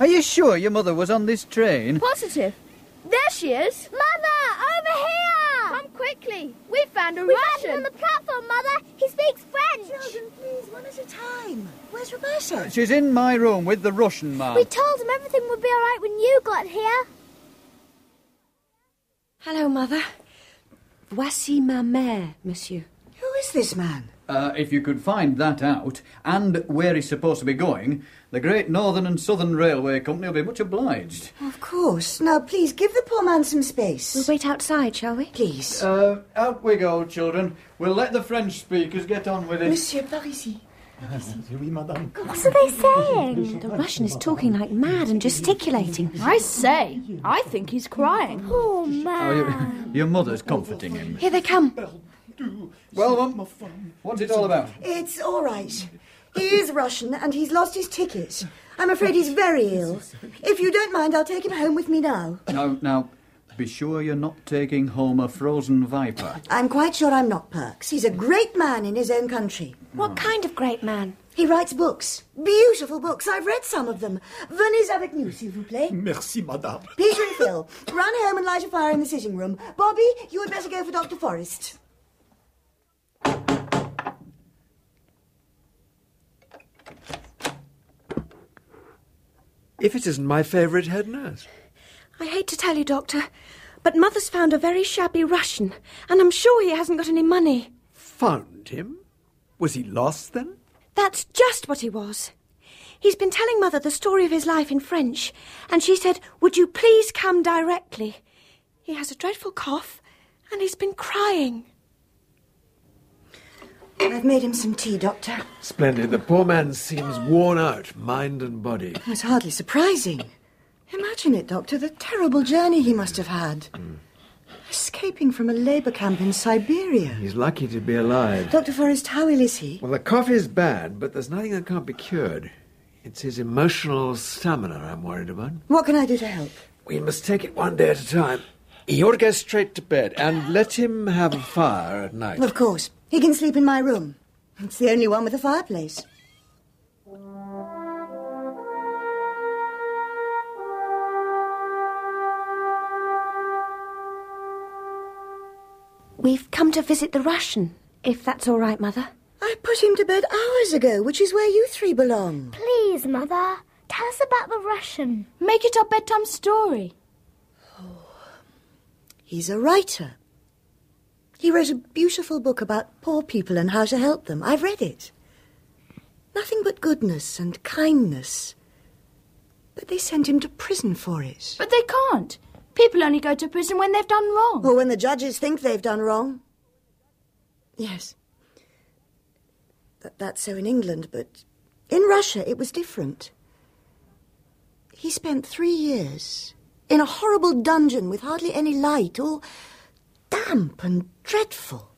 Are you sure your mother was on this train? Positive. There she is. Mother, over here! Come quickly. We found a We found him Russian. on the platform, Mother. He speaks French. Children, please, one at a time. Where's Roberta? Uh, she's in my room with the Russian man. We told him everything would be all right when you got here. Hello, Mother. Voici ma mère, monsieur. Who is this man? Uh, if you could find that out, and where he's supposed to be going, the Great Northern and Southern Railway Company will be much obliged. Of course. Now, please give the poor man some space. We'll wait outside, shall we? Please. Uh, out we go, children. We'll let the French speakers get on with it. Monsieur, par ici. Oui, madame. What are they saying? The Russian is talking like mad and gesticulating. I say, I think he's crying. Oh, Oh, man. your, your mother's comforting him. Here they come. Well, Mum, what's it all about? It's all right. He is Russian and he's lost his ticket. I'm afraid he's very ill. If you don't mind, I'll take him home with me now. Now, now, be sure you're not taking home a frozen viper. I'm quite sure I'm not Perks. He's a great man in his own country. What kind of great man? He writes books. Beautiful books. I've read some of them. Venez avec nous, s'il vous plaît. Merci, madame. Peter and Phil, run home and light a fire in the sitting room. Bobby, you had better go for Dr. Forrest. If it isn't my favourite head nurse. I hate to tell you, Doctor, but Mother's found a very shabby Russian, and I'm sure he hasn't got any money. Found him? Was he lost then? That's just what he was. He's been telling Mother the story of his life in French, and she said, Would you please come directly? He has a dreadful cough, and he's been crying. I've made him some tea, Doctor. Splendid. The poor man seems worn out, mind and body. It's hardly surprising. Imagine it, Doctor, the terrible journey he must have had. Escaping from a labour camp in Siberia. He's lucky to be alive. Dr. Forrest, how ill is he? Well, the cough is bad, but there's nothing that can't be cured. It's his emotional stamina I'm worried about. What can I do to help? We must take it one day at a time. He ought to go straight to bed and let him have a fire at night. Of course. He can sleep in my room. It's the only one with a fireplace. We've come to visit the Russian, if that's all right, Mother. I put him to bed hours ago, which is where you three belong. Please, Mother, tell us about the Russian. Make it our bedtime story. Oh, He's a writer. He wrote a beautiful book about poor people and how to help them. I've read it. Nothing but goodness and kindness. But they sent him to prison for it. But they can't. People only go to prison when they've done wrong. Or when the judges think they've done wrong. Yes. That, that's so in England, but in Russia it was different. He spent three years in a horrible dungeon with hardly any light, all damp and dreadful.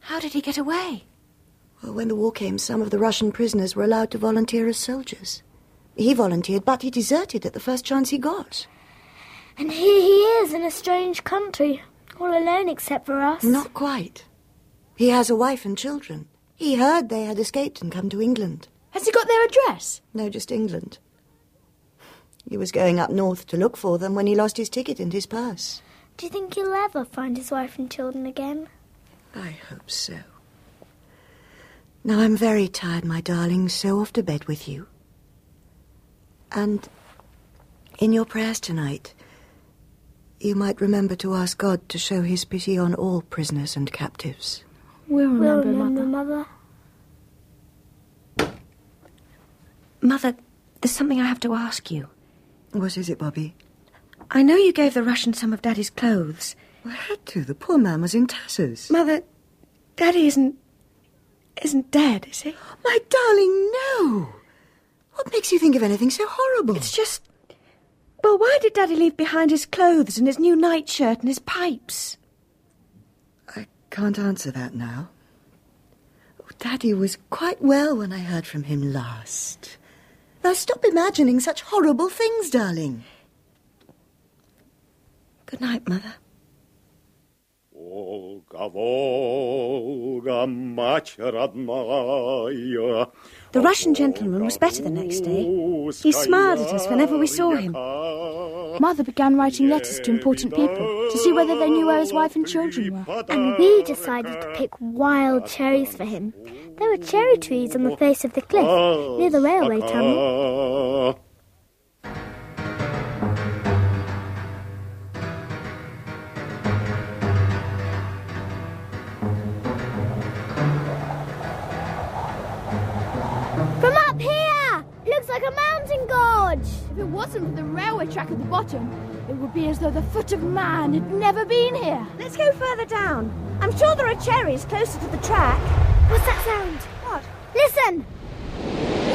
How did he get away? Well, when the war came, some of the Russian prisoners were allowed to volunteer as soldiers. He volunteered, but he deserted at the first chance he got. And here he is in a strange country, all alone except for us. Not quite. He has a wife and children. He heard they had escaped and come to England. Has he got their address? No, just England. He was going up north to look for them when he lost his ticket and his purse. Do you think he'll ever find his wife and children again? I hope so. Now I'm very tired, my darling, so off to bed with you. And in your prayers tonight, you might remember to ask God to show his pity on all prisoners and captives. We'll remember, we'll remember Mother. Mother. Mother, there's something I have to ask you. What is it, Bobby? I know you gave the Russian some of Daddy's clothes. I had to. The poor man was in tatters. Mother, Daddy isn't. isn't dead, is he? My darling, no! What makes you think of anything so horrible? It's just. Well, why did Daddy leave behind his clothes and his new nightshirt and his pipes? I can't answer that now. Daddy was quite well when I heard from him last. Now stop imagining such horrible things, darling. Good night, Mother. The Russian gentleman was better the next day. He smiled at us whenever we saw him. Mother began writing letters to important people to see whether they knew where his wife and children were. And we decided to pick wild cherries for him. There were cherry trees on the face of the cliff near the railway tunnel. Like a mountain gorge! If it wasn't for the railway track at the bottom, it would be as though the foot of man had never been here. Let's go further down. I'm sure there are cherries closer to the track. What's that sound? What? Listen!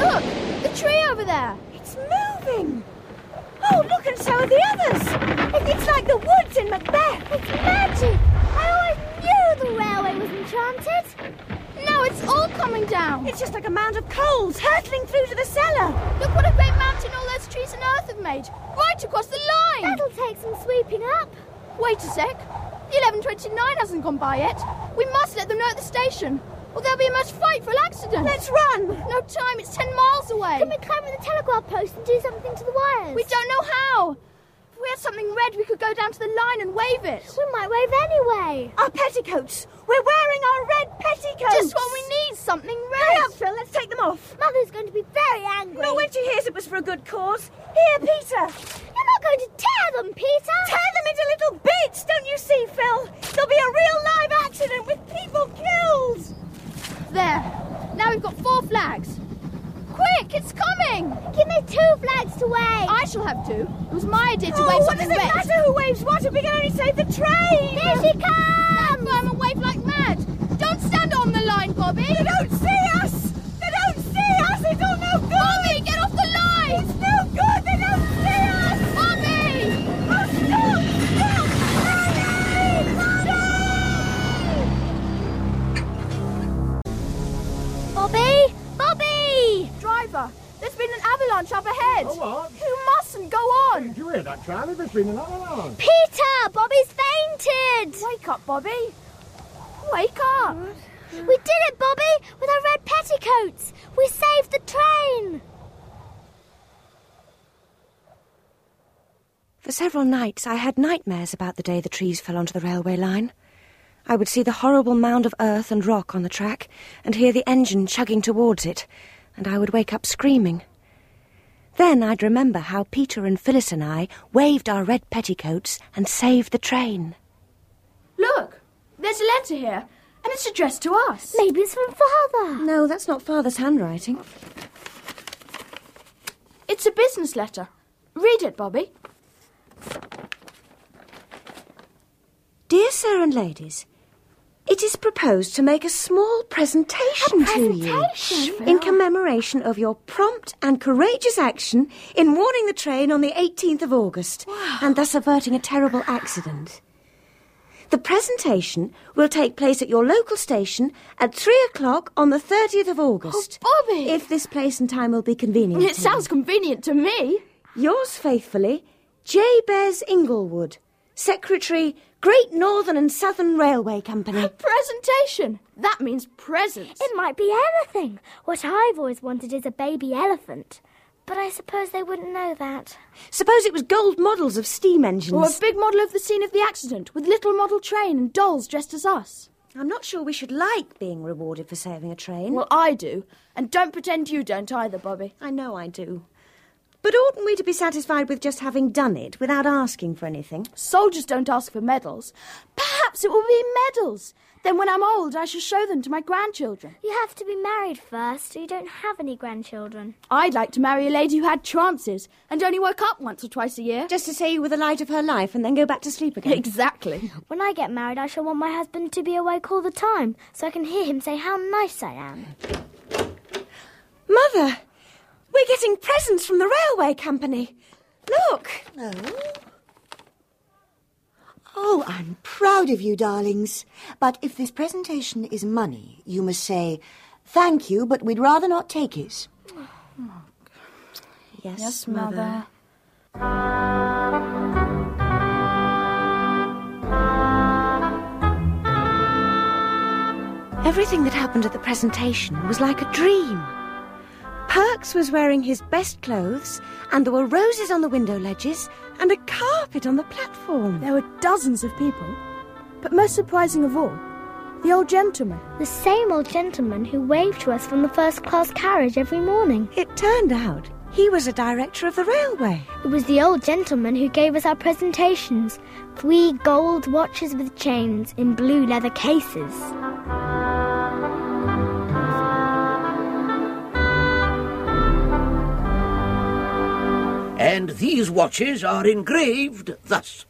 Look, the tree over there. It's moving. Oh, look, and so are the others. It's like the woods in Macbeth. It's magic! I always knew the railway was enchanted. No, it's all coming down. It's just like a mound of coals hurtling through to the cellar. Look what a great mountain all those trees and earth have made. Right across the line. That'll take some sweeping up. Wait a sec. The 1129 hasn't gone by yet. We must let them know at the station, or there'll be a much frightful accident. Let's run. No time, it's ten miles away. Can we climb the telegraph post and do something to the wires? We don't know how. If we had something red, we could go down to the line and wave it. We might wave anyway. Our petticoats. We're wearing our red petticoats. Just what we need, something red. Hurry up, Phil. Let's take them off. Mother's going to be very angry. Not when she hears it was for a good cause. Here, Peter. You're not going to tear them, Peter. Tear them into little bits, don't you see, Phil? There'll be a real live accident with people killed. There. Now we've got four flags. Quick, it's coming. Give me two flags to wave. I shall have two. It was my idea to Oh, wave what does it red. matter who waves what if we can only save the train? Here she comes. Firm and wave like mad. Don't stand on the line, Bobby. They don't see us. They don't see us. It's all no good. Bobby, get off the Bobby! There's been an avalanche up ahead. Oh, what? You mustn't go on. Did you hear that, Charlie? There's been an avalanche. Peter! Bobby's fainted! Wake up, Bobby. Wake up. We did it, Bobby! With our red petticoats! We saved the train! For several nights, I had nightmares about the day the trees fell onto the railway line. I would see the horrible mound of earth and rock on the track and hear the engine chugging towards it, and I would wake up screaming. Then I'd remember how Peter and Phyllis and I waved our red petticoats and saved the train. Look, there's a letter here, and it's addressed to us. Maybe it's from Father. No, that's not Father's handwriting. It's a business letter. Read it, Bobby. Dear Sir and Ladies, it is proposed to make a small presentation, to you presentation? in commemoration of your prompt and courageous action in warning the train on the 18th of August and thus averting a terrible accident. The presentation will take place at your local station at three o'clock on the 30th of August. Oh, Bobby! If this place and time will be convenient. It sounds convenient to me. Yours faithfully, Jabez Inglewood, Secretary, Great Northern and Southern Railway Company. A Presentation. That means presents. It might be anything. What I've always wanted is a baby elephant. But I suppose they wouldn't know that. Suppose it was gold models of steam engines. Or a big model of the scene of the accident, with little model train and dolls dressed as us. I'm not sure we should like being rewarded for saving a train. Well, I do. And don't pretend you don't either, Bobby. I know I do. But oughtn't we to be satisfied with just having done it without asking for anything? Soldiers don't ask for medals. Perhaps it will be medals. Then when I'm old, I shall show them to my grandchildren. You have to be married first, so you don't have any grandchildren. I'd like to marry a lady who had trances and only woke up once or twice a year. Just to say you were the light of her life and then go back to sleep again. Exactly. When I get married, I shall want my husband to be awake all the time, so I can hear him say how nice I am. Mother, we're getting presents from the railway company. Look. Oh? Oh, I'm proud of you, darlings. But if this presentation is money, you must say, thank you, but we'd rather not take it. Oh, yes, Yes, Mother. Everything that happened at the presentation was like a dream. Perks was wearing his best clothes, and there were roses on the window ledges and a carpet on the platform. There were dozens of people. But most surprising of all, the old gentleman. The same old gentleman who waved to us from the first class carriage every morning. It turned out he was a director of the railway. It was the old gentleman who gave us our presentations. Three gold watches with chains in blue leather cases. And these watches are engraved thus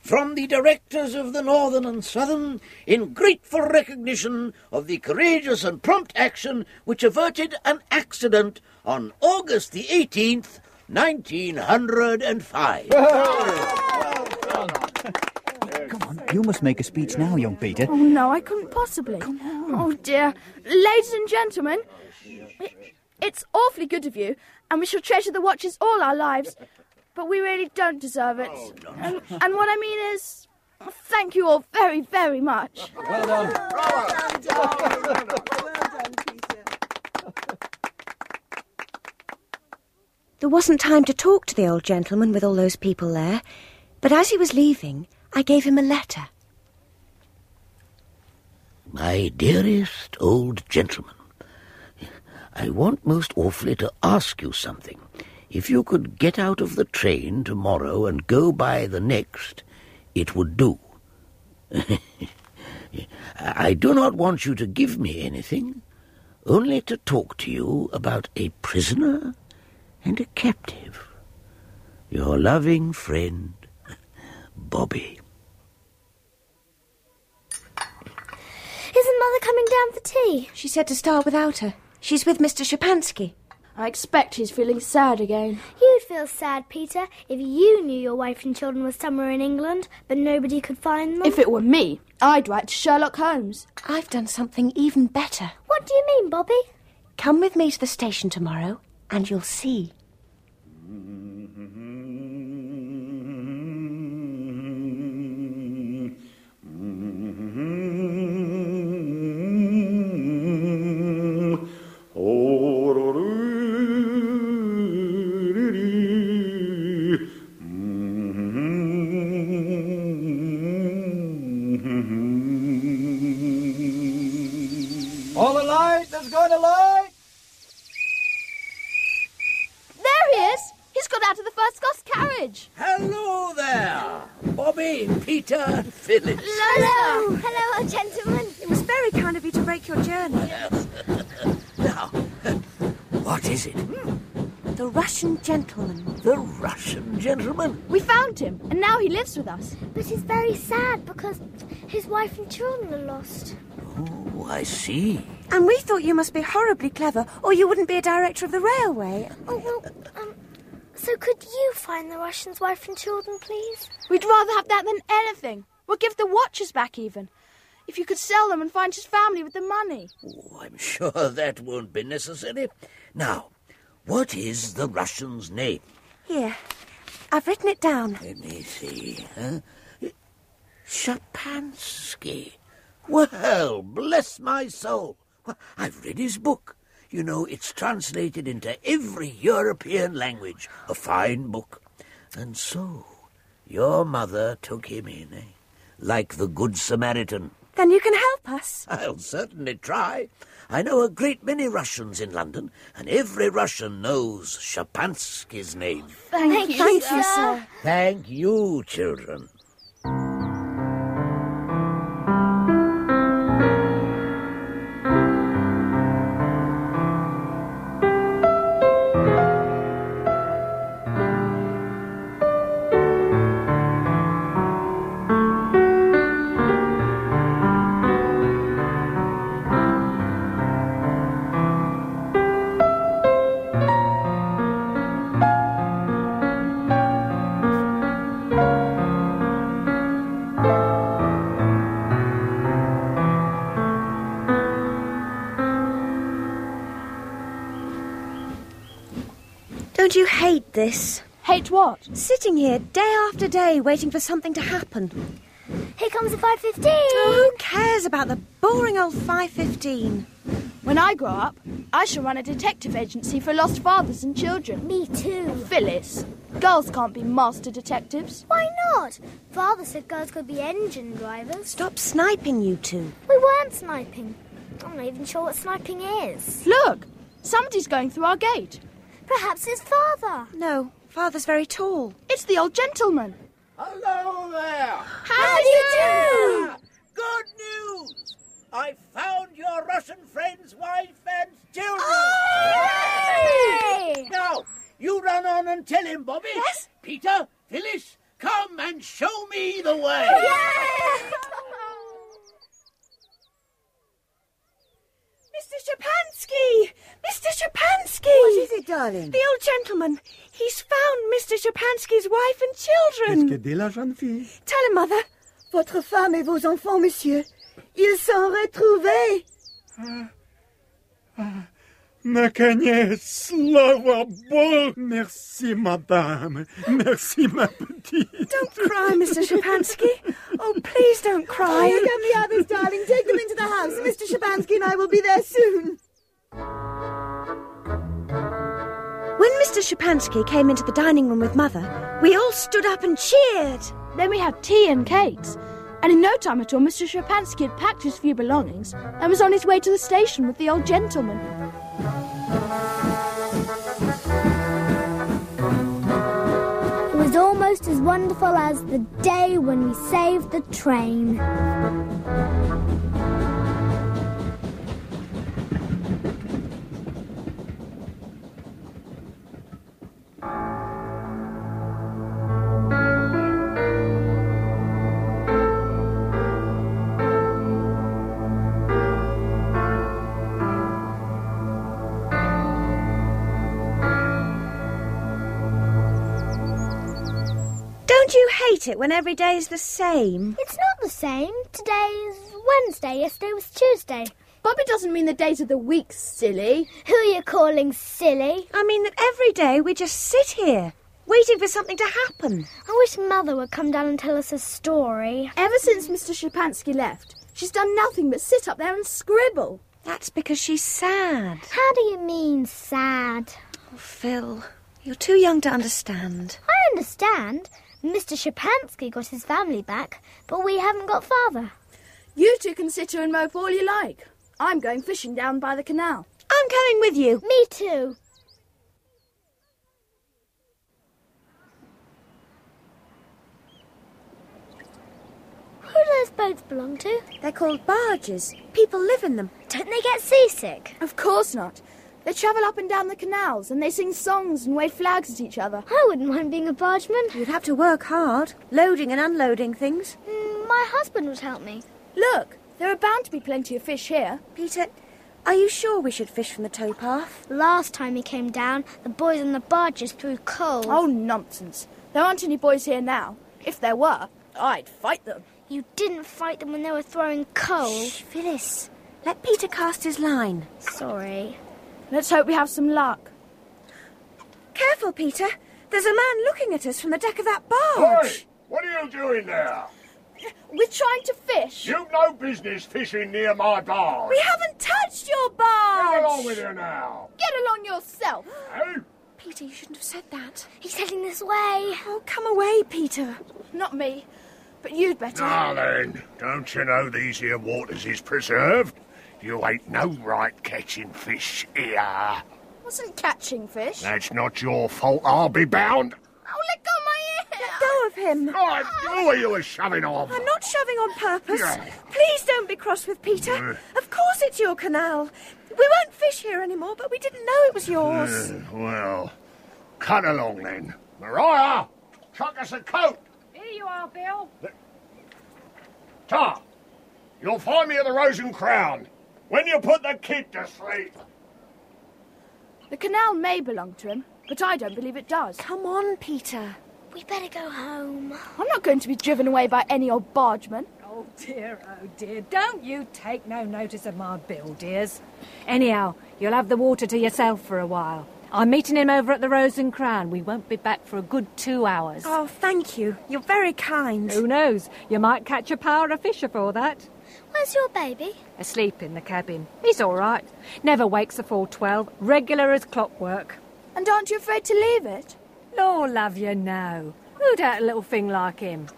from the directors of the Northern and Southern in grateful recognition of the courageous and prompt action which averted an accident on August the 18th, 1905. You must make a speech now, young Peter. Oh, no, I couldn't possibly. Come on. Oh, dear. Ladies and gentlemen, it's awfully good of you, and we shall treasure the watches all our lives, but we really don't deserve it. Oh, and, and what I mean is, thank you all very, very much. Well done. There wasn't time to talk to the old gentleman with all those people there, but as he was leaving, I gave him a letter. My dearest old gentleman, I want most awfully to ask you something. If you could get out of the train tomorrow and go by the next, it would do. I do not want you to give me anything, only to talk to you about a prisoner and a captive. Your loving friend, Bobby. Isn't Mother coming down for tea? She said to start without her. She's with Mr. Shapansky. I expect he's feeling sad again. You'd feel sad, Peter, if you knew your wife and children were somewhere in England, but nobody could find them. If it were me, I'd write to Sherlock Holmes. I've done something even better. What do you mean, Bobby? Come with me to the station tomorrow, and you'll see. All alight, there's going light. There he is! He's got out of the first class carriage. Hello there, Bobby, Peter, and Phyllis. Hello! Hello, gentlemen. It was very kind of you to break your journey. Now, what is it? Hmm. The Russian gentleman. The Russian gentleman? We found him, and now he lives with us. But he's very sad because his wife and children are lost. Oh, I see. And we thought you must be horribly clever, or you wouldn't be a director of the railway. Oh, well, um, so could you find the Russian's wife and children, please? We'd rather have that than anything. We'll give the watches back, even. If you could sell them and find his family with the money. Oh, I'm sure that won't be necessary. Now, what is the Russian's name? Here, I've written it down. Let me see. Huh? Shapansky. Well, bless my soul. I've read his book. You know, it's translated into every European language. A fine book. And so, your mother took him in, eh? Like the Good Samaritan. Then you can help us. I'll certainly try. I know a great many Russians in London, and every Russian knows Shapansky's name. Thank, Thank you, you, sir. sir. Thank you, children. Don't you hate this? Hate what? Sitting here day after day waiting for something to happen. Here comes the 515. Oh, who cares about the boring old 515? When I grow up, I shall run a detective agency for lost fathers and children. Me too. Phyllis, girls can't be master detectives. Why not? Father said girls could be engine drivers. Stop sniping, you two. We weren't sniping. I'm not even sure what sniping is. Look, somebody's going through our gate. Perhaps it's father. No, father's very tall. It's the old gentleman. Hello there. How do you do? Good news! I found your Russian friend's wife and children. Oh, Hooray! Now, you run on and tell him, Bobby. Yes. Peter, Phyllis, come and show show me the way. Mr. Shapansky! Mr. Shapansky! What is it, darling? The old gentleman. He's found Mr. Shapansky's wife and children. Qu'est-ce que dit la jeune fille Tell him, Mother. Votre femme et vos enfants, monsieur. Ils sont retrouvés. Наконец, слава Богу! Merci, madame. Merci, ma petite. Don't cry, Mr. Shapansky. Oh, please don't cry. Here come the others, darling. Take them into the house. Mr. Shapansky and I will be there soon. When Mr. Shapansky came into the dining room with Mother, we all stood up and cheered. Then we had tea and cakes. And in no time at all, Mr. Shapansky had packed his few belongings and was on his way to the station with the old gentleman. It was almost as wonderful as the day when we saved the train. Don't you hate it when every day is the same? It's not the same. Today's Wednesday, yesterday was Tuesday. Bobby doesn't mean the days of the week, silly. Who are you calling silly? I mean that every day we just sit here, waiting for something to happen. I wish Mother would come down and tell us a story. Ever since Mr. Shapansky left, she's done nothing but sit up there and scribble. That's because she's sad. How do you mean sad? Oh, Phil, you're too young to understand. I understand. Mr. Shapansky got his family back, but we haven't got Father. You two can sit here and mope all you like. I'm going fishing down by the canal. I'm coming with you. Me too. Who do those boats belong to? They're called barges. People live in them. Don't they get seasick? Of course not. They travel up and down the canals and they sing songs and wave flags at each other. I wouldn't mind being a bargeman. You'd have to work hard, loading and unloading things. Mm, my husband would help me. Look, there are bound to be plenty of fish here. Peter, are you sure we should fish from the towpath? Last time he came down, the boys on the barges threw coal. Oh, nonsense. There aren't any boys here now. If there were, I'd fight them. You didn't fight them when they were throwing coal. Shh, Phyllis. Let Peter cast his line. Sorry. Let's hope we have some luck. Careful, Peter. There's a man looking at us from the deck of that barge. Hey, what are you doing there? We're trying to fish. You've no business fishing near my barge. We haven't touched your barge. Get along with you now. Get along yourself. Hey? Peter, you shouldn't have said that. He's heading this way. Oh, come away, Peter. Not me, but you'd better. Now then, don't you know these here waters is preserved? You ain't no right catching fish here. Wasn't catching fish. That's not your fault, I'll be bound. Oh, let go of my ear. Let go of him. God, who are you a shoving off? I'm not shoving on purpose. Yeah. Please don't be cross with Peter. Of course it's your canal. We won't fish here anymore, but we didn't know it was yours. Uh, well, cut along then. Mariah, chuck us a coat. Here you are, Bill. Tom, you'll find me at the Rose and Crown when you put the kid to sleep. The canal may belong to him, but I don't believe it does. Come on, Peter. We better go home. I'm not going to be driven away by any old bargeman. Oh dear, oh dear. Don't you take no notice of my Bill, dears. Anyhow, you'll have the water to yourself for a while. I'm meeting him over at the Rose and Crown. We won't be back for a good two hours. Oh, thank you. You're very kind. Who knows? You might catch a power of fish for that. Where's your baby? Asleep in the cabin. He's all right. Never wakes afore twelve. Regular as clockwork. And aren't you afraid to leave it? Lord love you, no. Who'd hurt a little thing like him?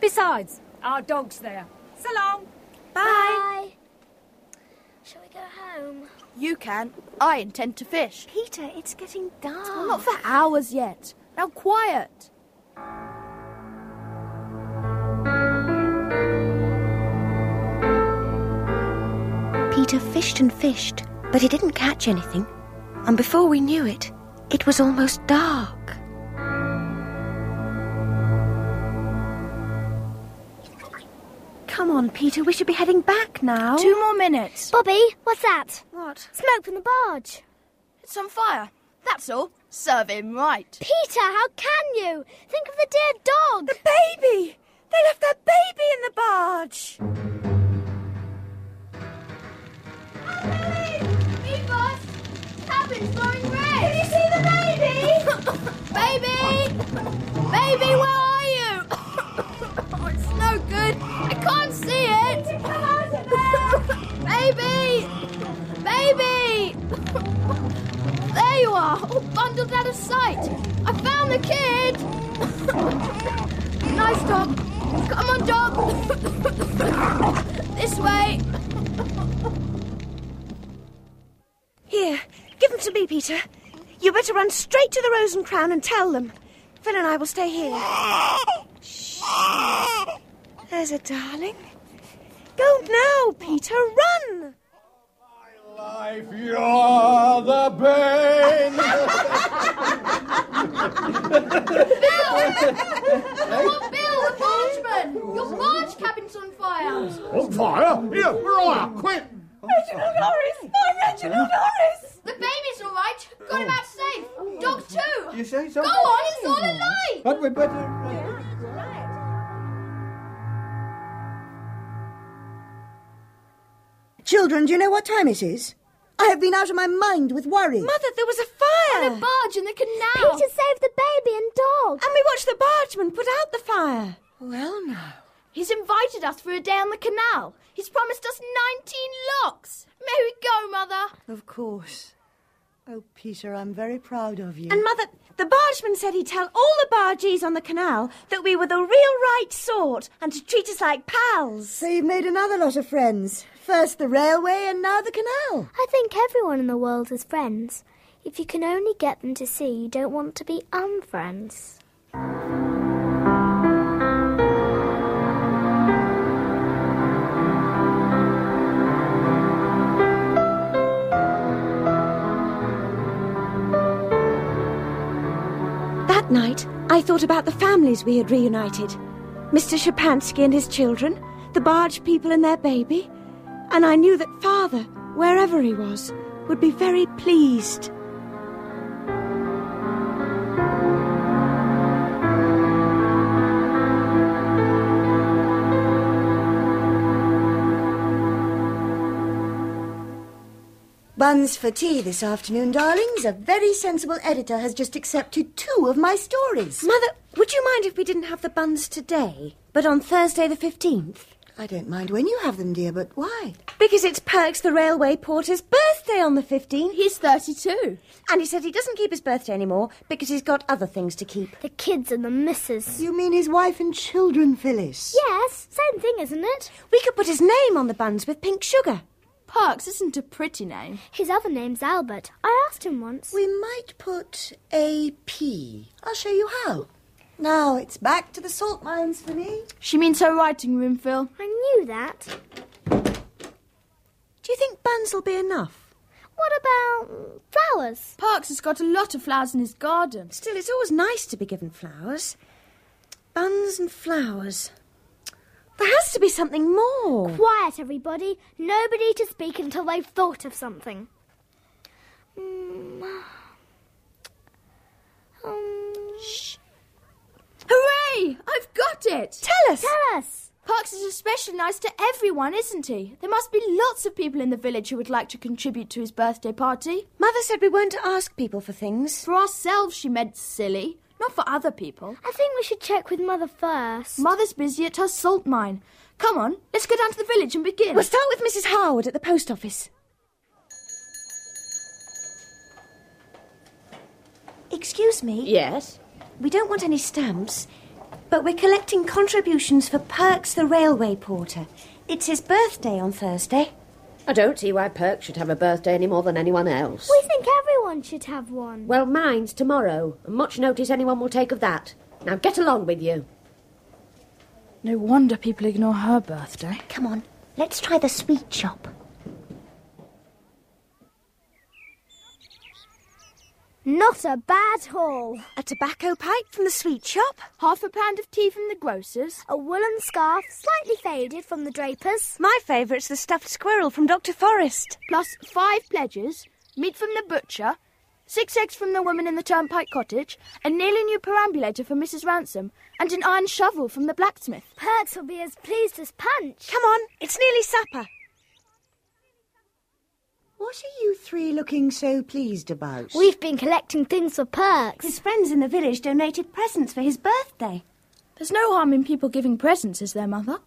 Besides, our dog's there. So long. Bye. Shall we go home? You can. I intend to fish. Peter, it's getting dark. Well, not for hours yet. Now quiet. Peter fished and fished, but he didn't catch anything. And before we knew it, it was almost dark. Come on, Peter, we should be heading back now. Two more minutes. Bobby, what's that? What? Smoke from the barge. It's on fire. That's all. Serve him right. Peter, how can you? Think of the dear dog. The baby! They left their baby in the barge. Nice dog. Come on, dog. this way. Here, give them to me, Peter. You better run straight to the Rose and Crown and tell them. Phil and I will stay here. Shh. There's a darling. Go now, Peter, run! Oh, my life, you're the pain. Oh, Bill, the bargeman! Your barge cabin's on fire! On fire? Here, right, quick! Reginald Norris! My Reginald Norris! The baby's all right. Got him out safe. Dog too. You say so? Go on, it's all alive. But we better. Uh, Children, do you know what time it is? I have been out of my mind with worry. Mother, there was a fire! On a barge in the canal. Peter saved the baby and dog. And we watched the bargeman put out the fire. Well, now. He's invited us for a day on the canal. He's promised us 19 locks. May we go, Mother? Of course. Oh, Peter, I'm very proud of you. And Mother, the bargeman said he'd tell all the bargees on the canal that we were the real right sort and to treat us like pals. So you've made another lot of friends. First the railway and now the canal. I think everyone in the world has friends. If you can only get them to see you don't want to be unfriends. That night, I thought about the families we had reunited Mr. Shapansky and his children, the barge people and their baby, and I knew that Father, wherever he was, would be very pleased. Buns for tea this afternoon, darlings. A very sensible editor has just accepted two of my stories. Mother, would you mind if we didn't have the buns today, but on Thursday the 15th? I don't mind when you have them, dear, but why? Because it's Perks, the railway porter's birthday on the 15th. He's 32. And he said he doesn't keep his birthday anymore because he's got other things to keep. The kids and the missus. You mean his wife and children, Phyllis? Yes, same thing, isn't it? We could put his name on the buns with pink sugar. Perks isn't a pretty name. His other name's Albert. I asked him once. We might put A.P. I'll show you how. Now it's back to the salt mines for me. She means her writing room, Phil. I knew that. Do you think buns will be enough? What about flowers? Perks has got a lot of flowers in his garden. Still, it's always nice to be given flowers. Buns and flowers. There has to be something more. Quiet, everybody. Nobody to speak until they've thought of something. Mm. Um, Shh. Hooray! I've got it! Tell us! Tell us! Perks is especially nice to everyone, isn't he? There must be lots of people in the village who would like to contribute to his birthday party. Mother said we weren't to ask people for things. For ourselves, she meant silly, not for other people. I think we should check with Mother first. Mother's busy at her salt mine. Come on, let's go down to the village and begin. We'll start with Mrs. Harwood at the post office. Excuse me? Yes? We don't want any stamps, but we're collecting contributions for Perks the railway porter. It's his birthday on Thursday. I don't see why Perk should have a birthday any more than anyone else. We think everyone should have one. Well, mine's tomorrow, and much notice anyone will take of that. Now get along with you. No wonder people ignore her birthday. Come on, let's try the sweet shop. Not a bad haul. A tobacco pipe from the sweet shop. Half a pound of tea from the grocer's. A woolen scarf, slightly faded from the draper's. My favourite's the stuffed squirrel from Dr. Forrest. Plus five pledges, meat from the butcher, six eggs from the woman in the turnpike cottage, a nearly new perambulator for Mrs. Ransom, and an iron shovel from the blacksmith. Perks will be as pleased as Punch. Come on, it's nearly supper. What are you three looking so pleased about? We've been collecting things for Perks. His friends in the village donated presents for his birthday. There's no harm in people giving presents, is there, Mother?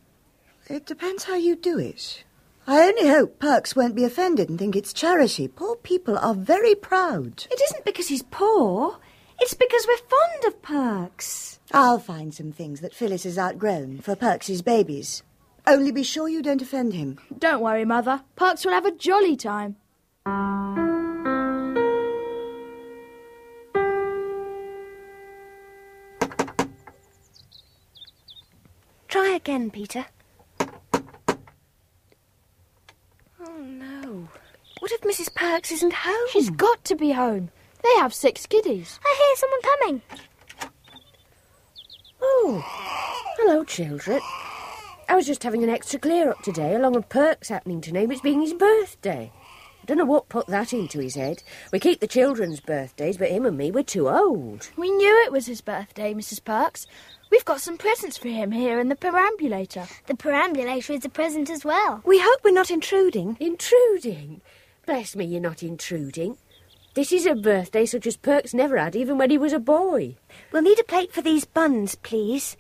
It depends how you do it. I only hope Perks won't be offended and think it's charity. Poor people are very proud. It isn't because he's poor. It's because we're fond of Perks. I'll find some things that Phyllis has outgrown for Perks's babies. Only be sure you don't offend him. Don't worry, Mother. Perks will have a jolly time. Try again, Peter. Oh, no. What if Mrs. Perks isn't home? She's got to be home. They have six kiddies. I hear someone coming. Oh, hello, children. I was just having an extra clear up today, along with Perks happening to name it's being his birthday. I don't know what put that into his head. We keep the children's birthdays, but him and me, we're too old. We knew it was his birthday, Mrs. Perks. We've got some presents for him here in the perambulator. The perambulator is a present as well. We hope we're not intruding. Intruding? Bless me, you're not intruding. This is a birthday such as Perks never had even when he was a boy. We'll need a plate for these buns, please.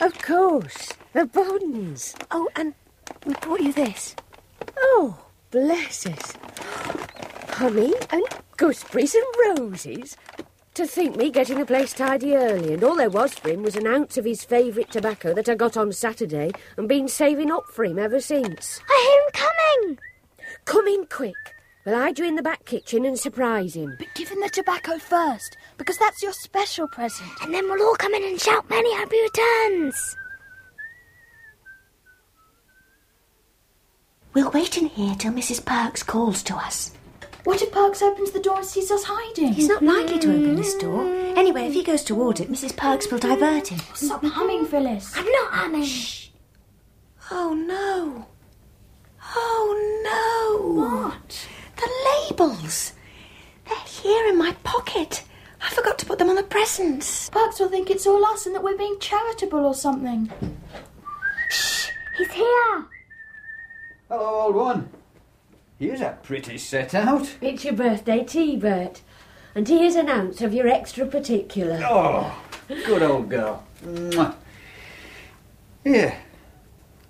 Of course, the buns. Oh, and we brought you this. Oh, bless us. Honey and gooseberries and roses. To think me getting the place tidy early, and all there was for him was an ounce of his favourite tobacco that I got on Saturday and been saving up for him ever since. I hear him coming. Come in quick. We'll hide you in the back kitchen and surprise him. But give him the tobacco first, because that's your special present. And then we'll all come in and shout many happy returns. We'll wait in here till Mrs. Perks calls to us. What if Perks opens the door and sees us hiding? He's not likely to open this door. Anyway, if he goes towards it, Mrs. Perks will divert him. Stop humming, Phyllis. I'm not humming. Shh. Oh, no. Oh, no. What? The labels. They're here in my pocket. I forgot to put them on the presents. Perks will think it's all us and that we're being charitable or something. Shh. He's here. Hello, old one. Here's a pretty set out. It's your birthday tea, Bert. And here's an ounce of your extra particular. Oh, good old girl. Mwah. Here.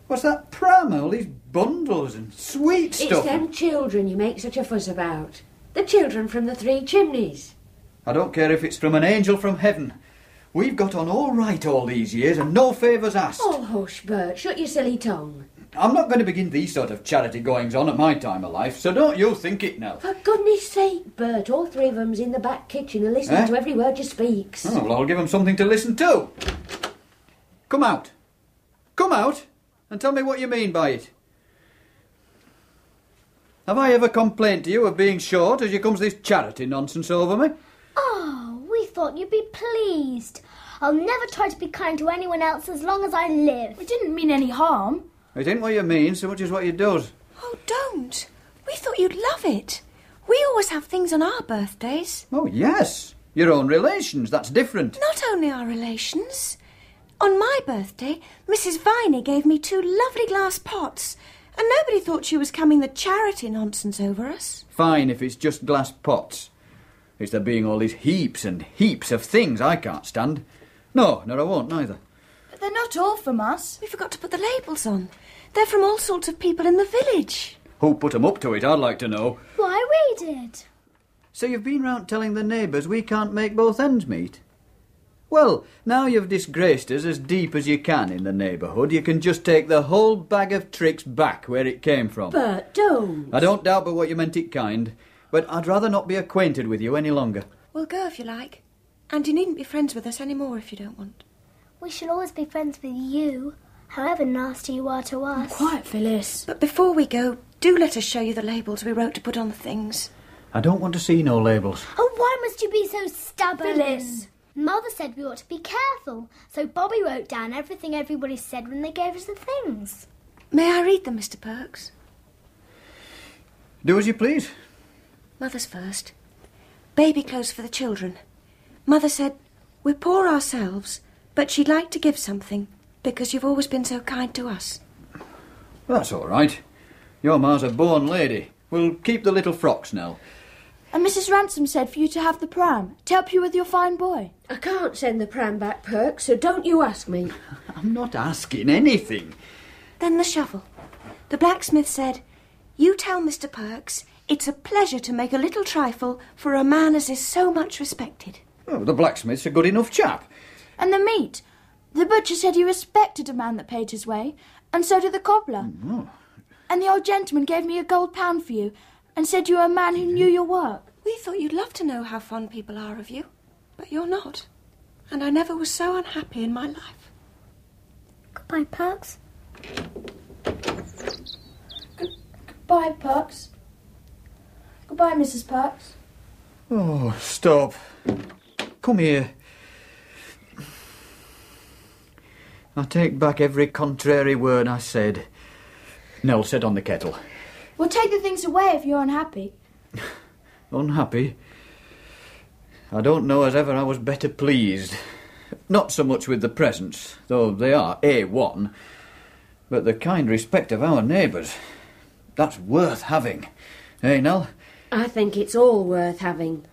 What's that pram? All these bundles and sweet stuff. It's them children you make such a fuss about. The children from the Three Chimneys. I don't care if it's from an angel from heaven. We've got on all right all these years and no favours asked. Oh, hush, Bert. Shut your silly tongue. I'm not going to begin these sort of charity goings on at my time of life, so don't you think it now. For goodness sake, Bert, all three of 'em's in the back kitchen and listening Eh? to every word you speaks. Oh, well, I'll give 'em something to listen to. Come out. Come out and tell me what you mean by it. Have I ever complained to you of being short as you comes this charity nonsense over me? Oh, we thought you'd be pleased. I'll never try to be kind to anyone else as long as I live. We didn't mean any harm. It ain't what you mean so much as what you does. Oh, don't. We thought you'd love it. We always have things on our birthdays. Oh, yes. Your own relations, that's different. Not only our relations. On my birthday, Mrs. Viney gave me two lovely glass pots, and nobody thought she was coming the charity nonsense over us. Fine if it's just glass pots. It's there being all these heaps and heaps of things I can't stand. No, no, I won't neither. But they're not all from us. We forgot to put the labels on. They're from all sorts of people in the village. Who put 'em up to it, I'd like to know. Why, we did. So you've been round telling the neighbours we can't make both ends meet? Well, now you've disgraced us as deep as you can in the neighbourhood, you can just take the whole bag of tricks back where it came from. Bert, don't. I don't doubt but what you meant it kind, but I'd rather not be acquainted with you any longer. We'll go if you like. And you needn't be friends with us any more if you don't want. We shall always be friends with you, however nasty you are to us. Quiet, Phyllis. But before we go, do let us show you the labels we wrote to put on the things. I don't want to see no labels. Oh, why must you be so stubborn? Phyllis. Mother said we ought to be careful, so Bobby wrote down everything everybody said when they gave us the things. May I read them, Mr. Perks? Do as you please. Mother's first. Baby clothes for the children. Mother said, We're poor ourselves, but she'd like to give something because you've always been so kind to us. That's all right. Your ma's a born lady. We'll keep the little frocks, Nell. And Mrs. Ransom said for you to have the pram to help you with your fine boy. I can't send the pram back, Perk, so don't you ask me. I'm not asking anything. Then the shovel. The blacksmith said, You tell Mr. Perks it's a pleasure to make a little trifle for a man as is so much respected. Oh, the blacksmith's a good enough chap. And the meat. The butcher said he respected a man that paid his way, and so did the cobbler. Oh. And the old gentleman gave me a gold pound for you, and said you were a man who knew your work. We thought you'd love to know how fond people are of you, but you're not. And I never was so unhappy in my life. Goodbye, Perks. Goodbye, Perks. Goodbye, Mrs. Perks. Oh, stop. Come here. I take back every contrary word I said. Nell said on the kettle. We'll take the things away if you're unhappy. Unhappy? I don't know as ever I was better pleased. Not so much with the presents, though they are A1, but the kind respect of our neighbours. That's worth having. Eh, Nell? I think it's all worth having.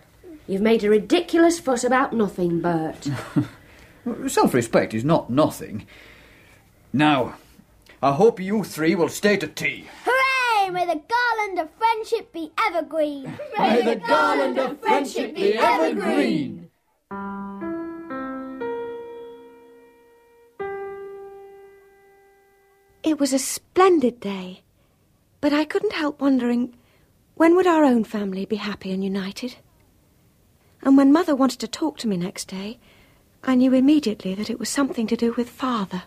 You've made a ridiculous fuss about nothing, Bert. Self respect is not nothing. Now, I hope you three will stay to tea. Hooray! May the garland of friendship be evergreen. May the garland of friendship be evergreen. It was a splendid day, but I couldn't help wondering when would our own family be happy and united? And when Mother wanted to talk to me next day, I knew immediately that it was something to do with Father.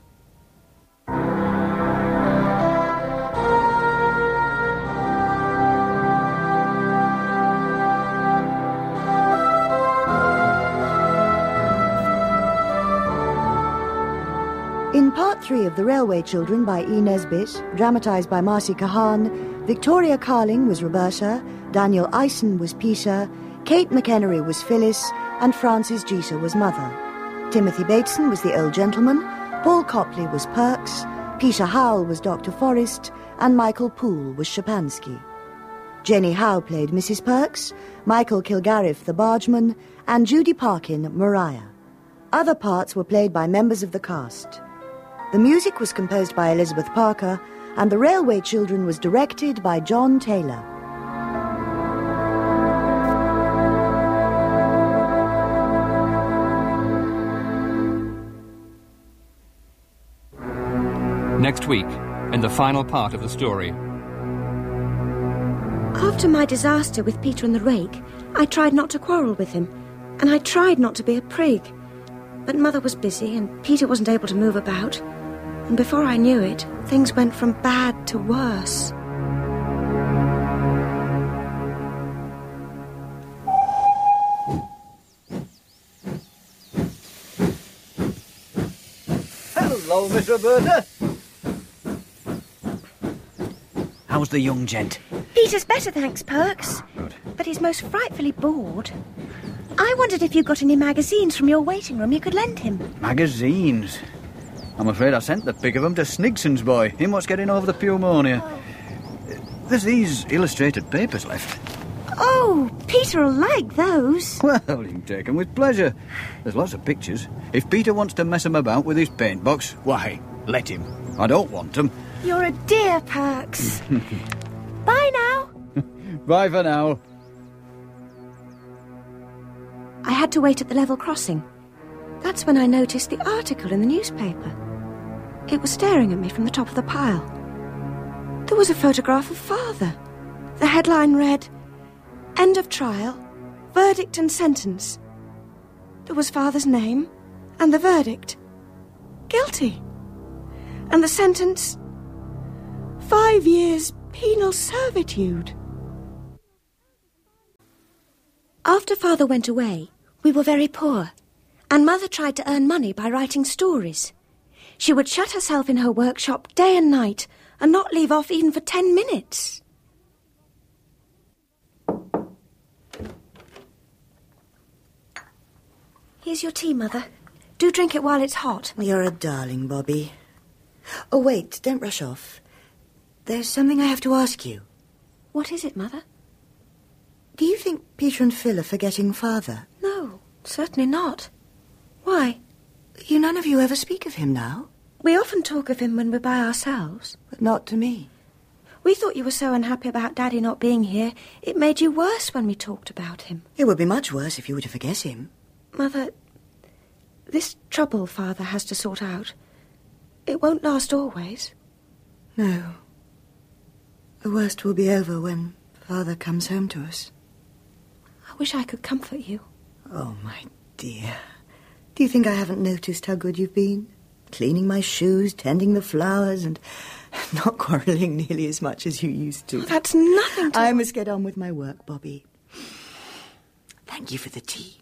In part three of The Railway Children by E. Nesbit, dramatised by Marcy Kahan, Victoria Carling was Roberta, Daniel Eisen was Peter, Kate McHenry was Phyllis, and Frances Jeater was Mother. Timothy Bateson was the old gentleman, Paul Copley was Perks, Peter Howell was Dr. Forrest, and Michael Poole was Shapansky. Jenny Howe played Mrs. Perks, Michael Kilgarriff the bargeman, and Judy Parkin Mariah. Other parts were played by members of the cast. The music was composed by Elizabeth Parker, and The Railway Children was directed by John Taylor. Next week, in the final part of the story. After my disaster with Peter and the rake, I tried not to quarrel with him, and I tried not to be a prig. But Mother was busy, and Peter wasn't able to move about. And before I knew it, things went from bad to worse. Hello, Miss Roberta. How's the young gent? Peter's better, thanks, Perks. But he's most frightfully bored. I wondered if you got any magazines from your waiting room you could lend him. Magazines. I'm afraid I sent the pick of 'em to Snigson's boy, him what's getting over the pneumonia. Oh. There's these illustrated papers left. Oh, Peter'll like those. Well, you can take 'em with pleasure. There's lots of pictures. If Peter wants to mess 'em about with his paint box, why, let him. I don't want 'em. You're a dear, Perks. Bye now. Bye for now. I had to wait at the level crossing. That's when I noticed the article in the newspaper. It was staring at me from the top of the pile. There was a photograph of Father. The headline read, End of trial, verdict and sentence. There was Father's name and the verdict. Guilty. And the sentence, five years penal servitude. After Father went away, we were very poor, and Mother tried to earn money by writing stories. She would shut herself in her workshop day and night and not leave off even for ten minutes. Here's your tea, Mother. Do drink it while it's hot. You're a darling, Bobby. Oh, wait, don't rush off. There's something I have to ask you. What is it, Mother? Do you think Peter and Phil are forgetting Father? No, certainly not. Why? You none of you ever speak of him now. We often talk of him when we're by ourselves. But not to me. We thought you were so unhappy about Daddy not being here, it made you worse when we talked about him. It would be much worse if you were to forget him. Mother, this trouble Father has to sort out, it won't last always. No. The worst will be over when Father comes home to us. I wish I could comfort you. Oh, my dear. Do you think I haven't noticed how good you've been? Cleaning my shoes, tending the flowers, and not quarrelling nearly as much as you used to. Oh, that's nothing to... I must get on with my work, Bobby. Thank you for the tea.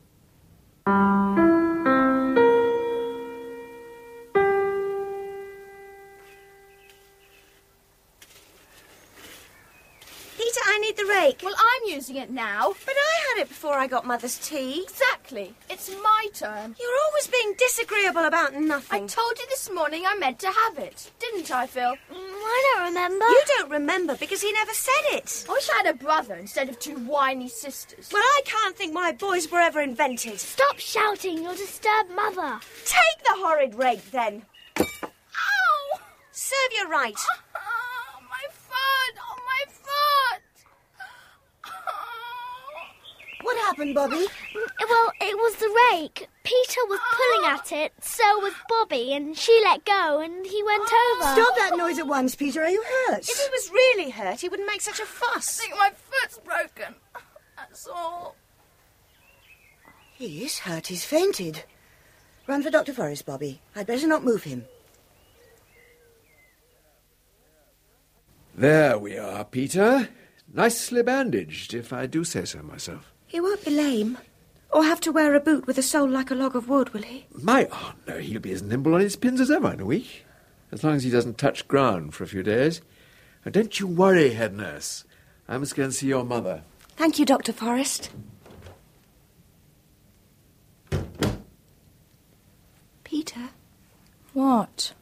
I'm using it now. But I had it before I got Mother's tea. Exactly. It's my turn. You're always being disagreeable about nothing. I told you this morning I meant to have it. Didn't I, Phil? Mm, I don't remember. You don't remember because he never said it. I wish I had a brother instead of two whiny sisters. Well, I can't think my boys were ever invented. Stop shouting. You'll disturb Mother. Take the horrid rake, then. Ow! Serve you right. Oh, my foot! Oh, my foot! What happened, Bobby? Well, it was the rake. Peter was pulling at it, so was Bobby, and she let go, and he went over. Stop that noise at once, Peter. Are you hurt? If he was really hurt, he wouldn't make such a fuss. I think my foot's broken. That's all. He is hurt. He's fainted. Run for Dr. Forrest, Bobby. I'd better not move him. There we are, Peter. Nicely bandaged, if I do say so myself. He won't be lame. Or have to wear a boot with a sole like a log of wood, will he? My, oh no, he'll be as nimble on his pins as ever in a week. As long as he doesn't touch ground for a few days. Now, don't you worry, head nurse. I must go and see your mother. Thank you, Dr. Forrest. Peter, What?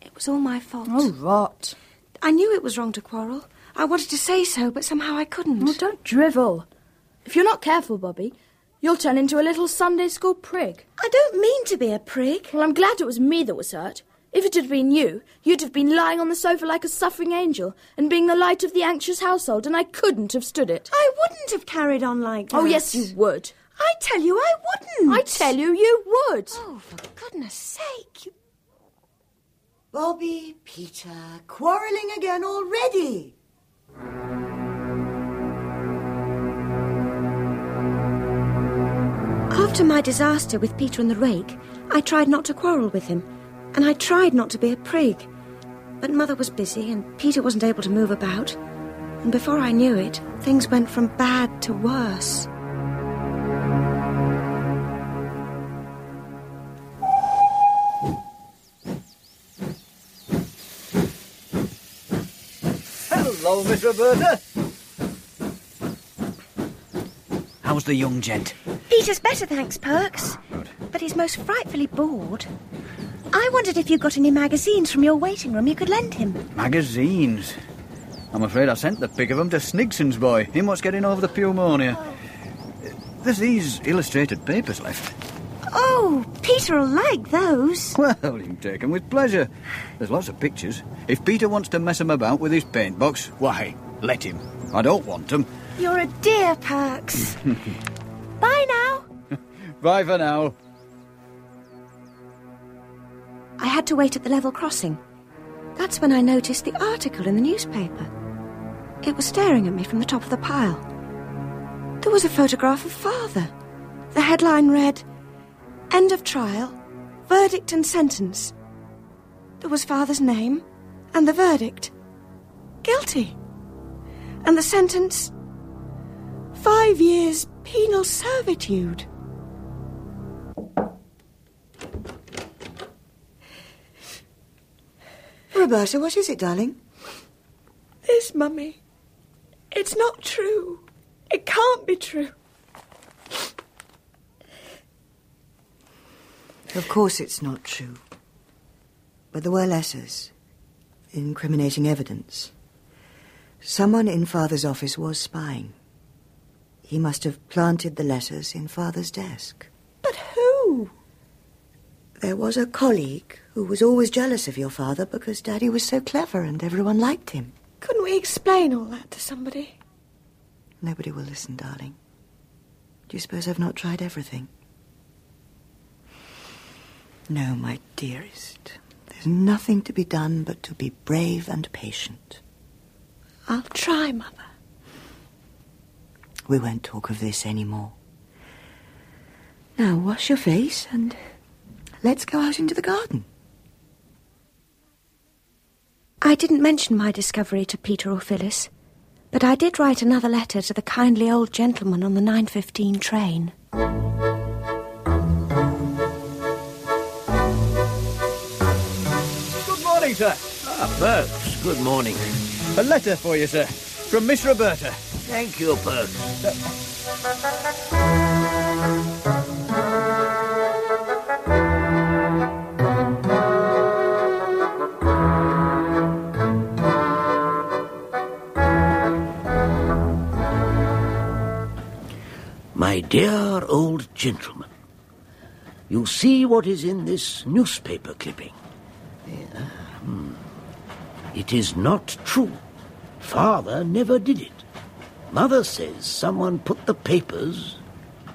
it was all my fault. Oh, rot. I knew it was wrong to quarrel. I wanted to say so, but somehow I couldn't. Well, don't drivel. If you're not careful, Bobby, you'll turn into a little Sunday school prig. I don't mean to be a prig. Well, I'm glad it was me that was hurt. If it had been you, you'd have been lying on the sofa like a suffering angel and being the light of the anxious household, and I couldn't have stood it. I wouldn't have carried on like oh, that. Oh, yes, you would. I tell you, I wouldn't. I tell you, you would. Oh, for goodness sake. You... Bobby, Peter, quarrelling again already. After my disaster with Peter and the rake, I tried not to quarrel with him, and I tried not to be a prig. But Mother was busy, and Peter wasn't able to move about. And before I knew it, things went from bad to worse. Hello, Miss Roberta. How's the young gent? Peter's better, thanks, Perks. But he's most frightfully bored. I wondered if you got any magazines from your waiting room you could lend him. Magazines. I'm afraid I sent the pick of 'em to Snigson's boy, him what's getting over the pneumonia. Oh. There's these illustrated papers left. Oh, Peter'll like those. Well, you can take 'em with pleasure. There's lots of pictures. If Peter wants to mess 'em about with his paint box, why, let him. I don't want 'em. You're a dear, Perks. Bye now. Bye for now. I had to wait at the level crossing. That's when I noticed the article in the newspaper. It was staring at me from the top of the pile. There was a photograph of Father. The headline read, End of trial, verdict and sentence. There was Father's name and the verdict. Guilty. And the sentence, five years penal servitude. Roberta, what is it, darling? This, Mummy. It's not true. It can't be true. Of course it's not true. But there were letters, incriminating evidence. Someone in Father's office was spying. He must have planted the letters in Father's desk. But who? There was a colleague who was always jealous of your father because Daddy was so clever and everyone liked him. Couldn't we explain all that to somebody? Nobody will listen, darling. Do you suppose I've not tried everything? No, my dearest. There's nothing to be done but to be brave and patient. I'll try, Mother. We won't talk of this any more. Now, wash your face and let's go out into the garden. I didn't mention my discovery to Peter or Phyllis, but I did write another letter to the kindly old gentleman on the 9.15 train. Good morning, sir. Ah, Perks, good morning. A letter for you, sir, from Miss Roberta. Thank you, Perks. My dear old gentleman, you see what is in this newspaper clipping. Hmm. It is not true. Father never did it. Mother says someone put the papers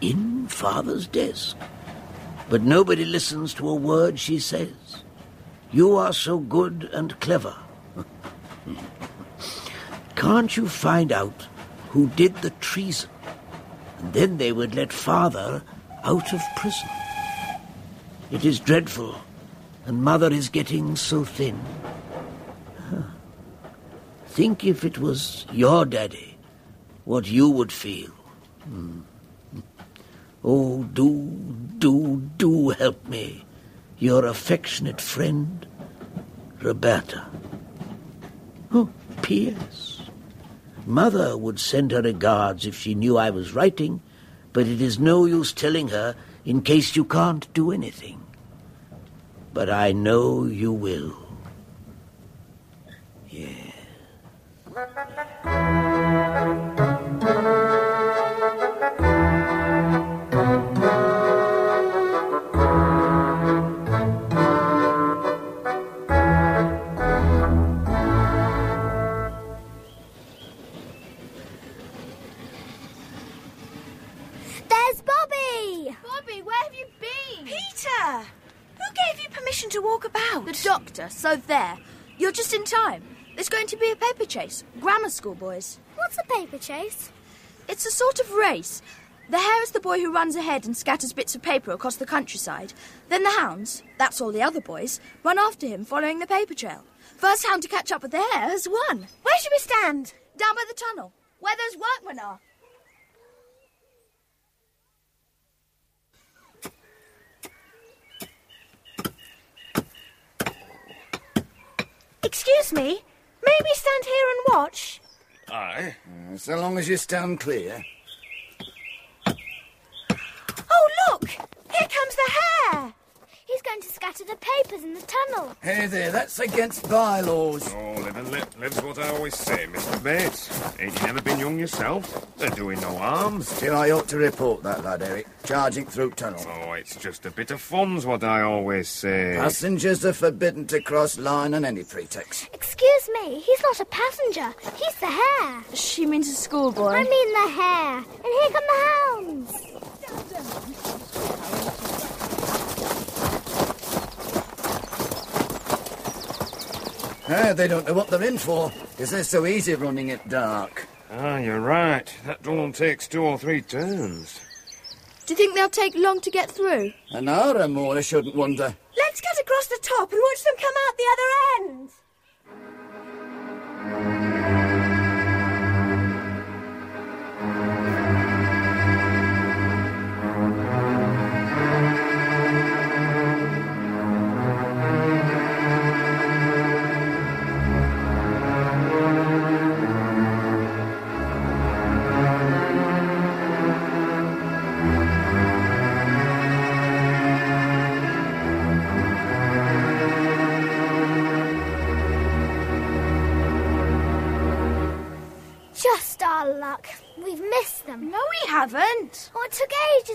in Father's desk. But nobody listens to a word she says. You are so good and clever. Can't you find out who did the treason? And then they would let Father out of prison. It is dreadful, and Mother is getting so thin. Think if it was your daddy, what you would feel. Hmm. Oh, do, do, do help me. Your affectionate friend, Roberta. Oh, P.S. Mother would send her regards if she knew I was writing, but it is no use telling her in case you can't do anything. But I know you will. So there. You're just in time. There's going to be a paper chase. Grammar school boys. What's a paper chase? It's a sort of race. The hare is the boy who runs ahead and scatters bits of paper across the countryside. Then the hounds, that's all the other boys, run after him following the paper trail. First hound to catch up with the hare has won. Where should we stand? Down by the tunnel, where those workmen are. Excuse me. May we stand here and watch? Aye, so long as you stand clear. Oh, look! Here comes the hare! He's going to scatter the papers in the tunnel. Hey there, that's against bylaws. Oh, live and let. Live's what I always say, Mr. Bates. Ain't you never been young yourself? They're doing no harm. Still, I ought to report that lad, Eric. Charging through tunnel. Oh, it's just a bit of fun's what I always say. Passengers are forbidden to cross line on any pretext. Excuse me, he's not a passenger. He's the hare. She means a schoolboy. I mean the hare. And here come the hounds. Ah, they don't know what they're in for, because they're so easy running at dark. Ah, you're right. That tunnel takes two or three turns. Do you think they'll take long to get through? An hour or more, I shouldn't wonder. Let's get across the top and watch them come out the other end.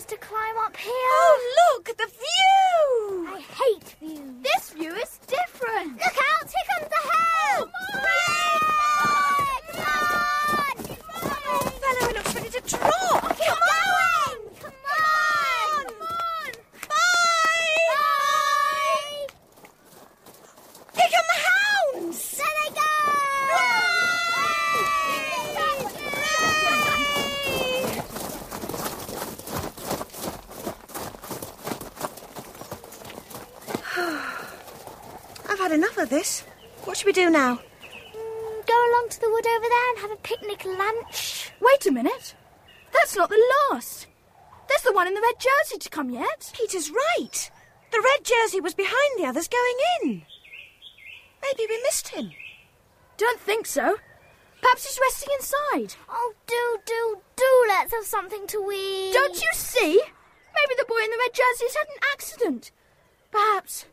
To climb up here. Oh, look, the view! I hate views. This view is different. Look out, here comes the hell! Oh, fellow, it looks ready to drop. Keep going! Come on! Come on! Bye! Bye! Here come the hounds! There they go! I've had enough of this. What should we do now? Go along to the wood over there and have a picnic lunch. Wait a minute. That's not the last. There's the one in the red jersey to come yet. Peter's right. The red jersey was behind the others going in. Maybe we missed him. Don't think so. Perhaps he's resting inside. Oh, do, do, do let's have something to eat. Don't you see? Maybe the boy in the red jersey's had an accident. Perhaps,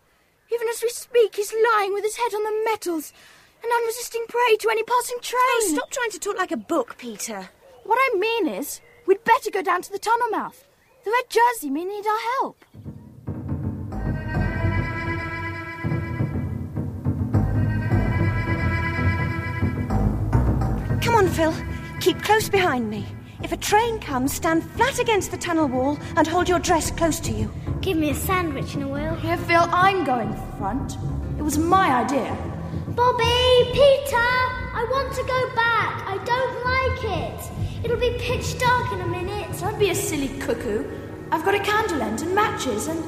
even as we speak, he's lying with his head on the metals, an unresisting prey to any passing train. Oh, stop trying to talk like a book, Peter. What I mean is, we'd better go down to the tunnel mouth. The red jersey may need our help. Come on, Phil. Keep close behind me. If a train comes, stand flat against the tunnel wall and hold your dress close to you. Give me a sandwich will. Here, Phil, I'm going front. It was my idea. Bobby, Peter, I want to go back. I don't like it. It'll be pitch dark in a minute. Don't be a silly cuckoo. I've got a candle end and matches and.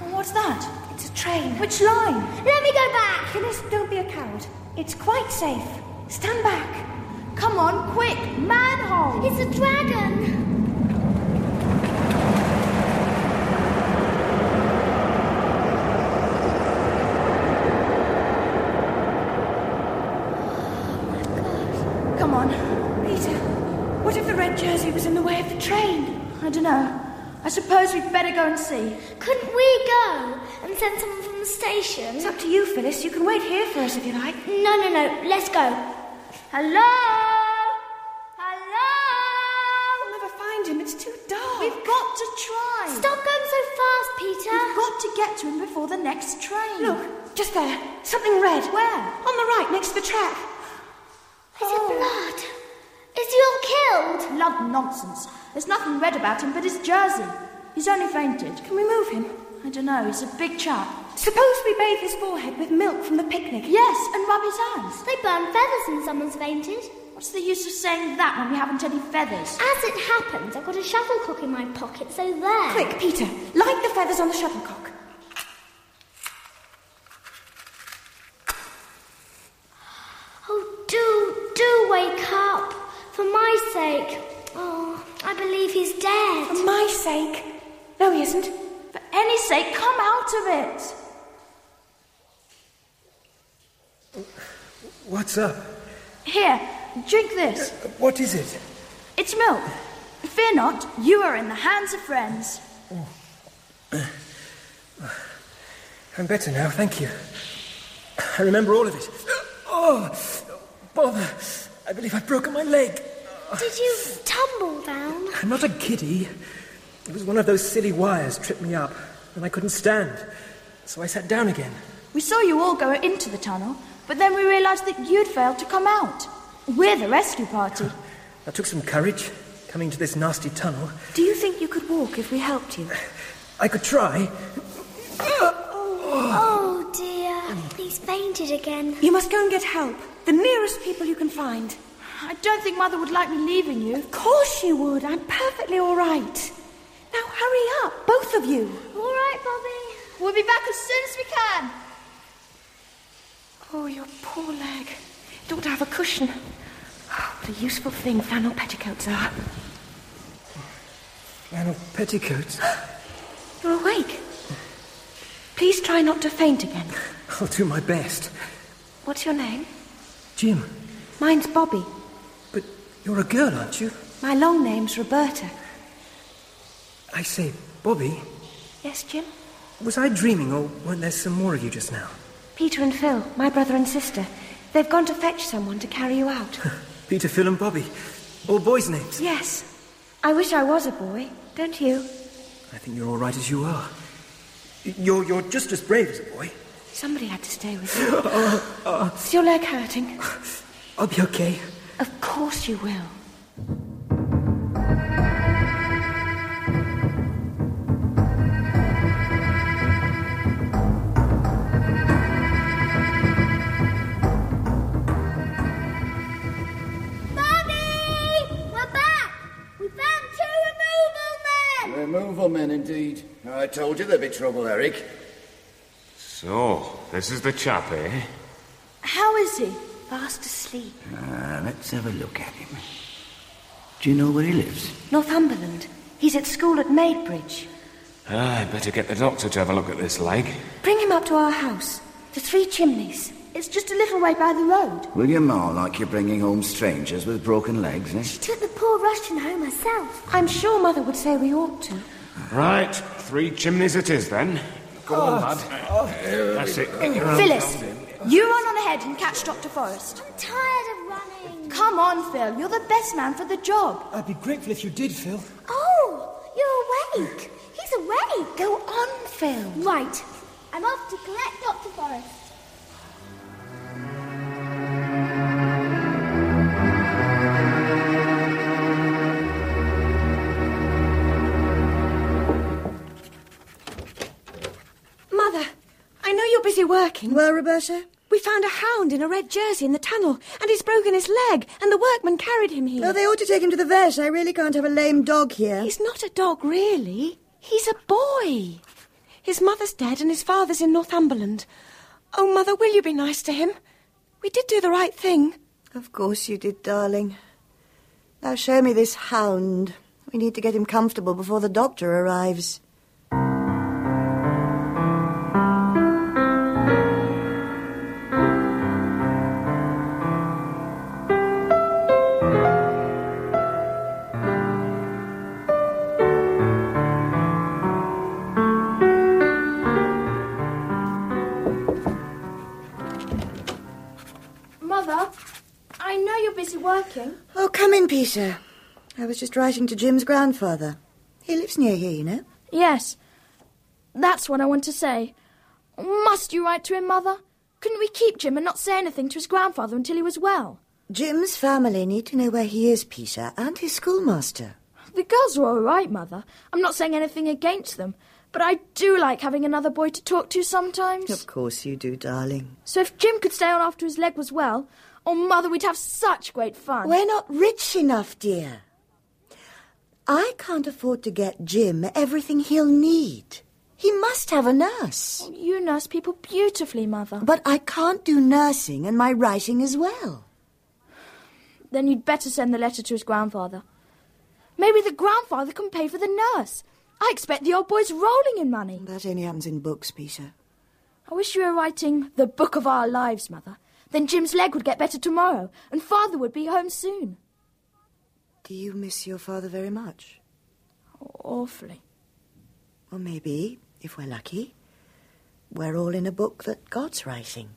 Well, what's that? It's a train. Which line? Let me go back. Phyllis, don't be a coward. It's quite safe. Stand back. Come on, quick! Manhole! It's a dragon. Come on. Peter, what if the red jersey was in the way of the train? I don't know. I suppose we'd better go and see. Couldn't we go and send someone from the station? It's up to you, Phyllis. You can wait here for us if you like. No, no, no. Let's go. Hello? I'll never find him. It's too dark. We've got to try. Stop going so fast, Peter. We've got to get to him before the next train. Look, just there. Something red. Where? On the right, next to the track. Is it oh. blood? Is he all killed? Love nonsense. There's nothing red about him but his jersey. He's only fainted. Can we move him? I don't know. He's a big chap. Suppose we bathe his forehead with milk from the picnic. Yes, and rub his hands. They burn feathers when someone's fainted. What's the use of saying that when we haven't any feathers? As it happens, I've got a shuttlecock in my pocket, so there. Quick, Peter, light the feathers on the shuttlecock. Oh, do, do wake up. For my sake. Oh, I believe he's dead. For my sake. No, he isn't. For any sake, come out of it. What's up? Here, drink this. Uh, what is it? It's milk. Fear not, you are in the hands of friends. Oh. I'm better now, thank you. I remember all of it. Oh, bother. I believe I've broken my leg. Did you tumble down? I'm not a kiddie. It was one of those silly wires tripped me up, and I couldn't stand. So I sat down again. We saw you all go into the tunnel, but then we realised that you'd failed to come out. We're the rescue party. That took some courage, coming to this nasty tunnel. Do you think you could walk if we helped you? I could try. Oh, dear. He's fainted again. You must go and get help. The nearest people you can find. I don't think Mother would like me leaving you. Of course she would. I'm perfectly all right. Now hurry up, both of you. All right, Bobby. We'll be back as soon as we can. Oh, your poor leg. It ought to have a cushion. Oh, what a useful thing flannel petticoats are. Flannel petticoats? You're awake. Please try not to faint again. I'll do my best. What's your name? Jim, Mine's Bobby. but you're a girl, aren't you? My long name's Roberta. I say, Bobby, Yes, Jim? was I dreaming, or weren't there some more of you just now? Peter and Phil, my brother and sister. They've gone to fetch someone to carry you out. Peter, Phil, and Bobby. All boys' names. yes. I wish I was a boy, don't you? I think you're all right as you are. You're, you're just as brave as a boy. Somebody had to stay with you. Oh, oh. Is your leg hurting? I'll be okay. Of course you will. Two removal men! Indeed. I told you there'd be trouble, Eric. So, this is the chap, eh? How is he? Fast asleep. Uh, let's have a look at him. Do you know where he lives? Northumberland. He's at school at Maidbridge. Ah, I'd better get the doctor to have a look at this leg. Bring him up to our house. The Three Chimneys. It's just a little way by the road. Will your ma like you bringing home strangers with broken legs, eh? Took the poor Russian home herself. I'm sure Mother would say we ought to. Right, three chimneys it is then. Go on, lad. That's it. get your Phyllis, you run on ahead and catch Dr. Forrest. I'm tired of running. Come on, Phil. You're the best man for the job. I'd be grateful if you did, Phil. Oh, you're awake. He's awake. Go on, Phil. Right. I'm off to collect Dr. Forrest. I know you're busy working. Well, Roberta? We found a hound in a red jersey in the tunnel, and he's broken his leg, and the workmen carried him here. Oh, they ought to take him to the vet. I really can't have a lame dog here. He's not a dog, really. He's a boy. His mother's dead, and his father's in Northumberland. Oh, Mother, will you be nice to him? We did do the right thing. Of course you did, darling. Now show me this hound. We need to get him comfortable before the doctor arrives. Peter. I was just writing to Jim's grandfather. He lives near here, you know. Yes. That's what I want to say. Must you write to him, Mother? Couldn't we keep Jim and not say anything to his grandfather until he was well? Jim's family need to know where he is, Peter, and his schoolmaster. The girls are all right, Mother. I'm not saying anything against them, but I do like having another boy to talk to sometimes. Of course you do, darling. So if Jim could stay on after his leg was well, oh, Mother, we'd have such great fun. We're not rich enough, dear. I can't afford to get Jim everything he'll need. He must have a nurse. Oh, you nurse people beautifully, Mother. But I can't do nursing and my writing as well. Then you'd better send the letter to his grandfather. Maybe the grandfather can pay for the nurse. I expect the old boy's rolling in money. That only happens in books, Peter. I wish you were writing the book of our lives, Mother. Then Jim's leg would get better tomorrow, and Father would be home soon. Do you miss your father very much? Awfully. Or maybe, if we're lucky, we're all in a book that God's writing.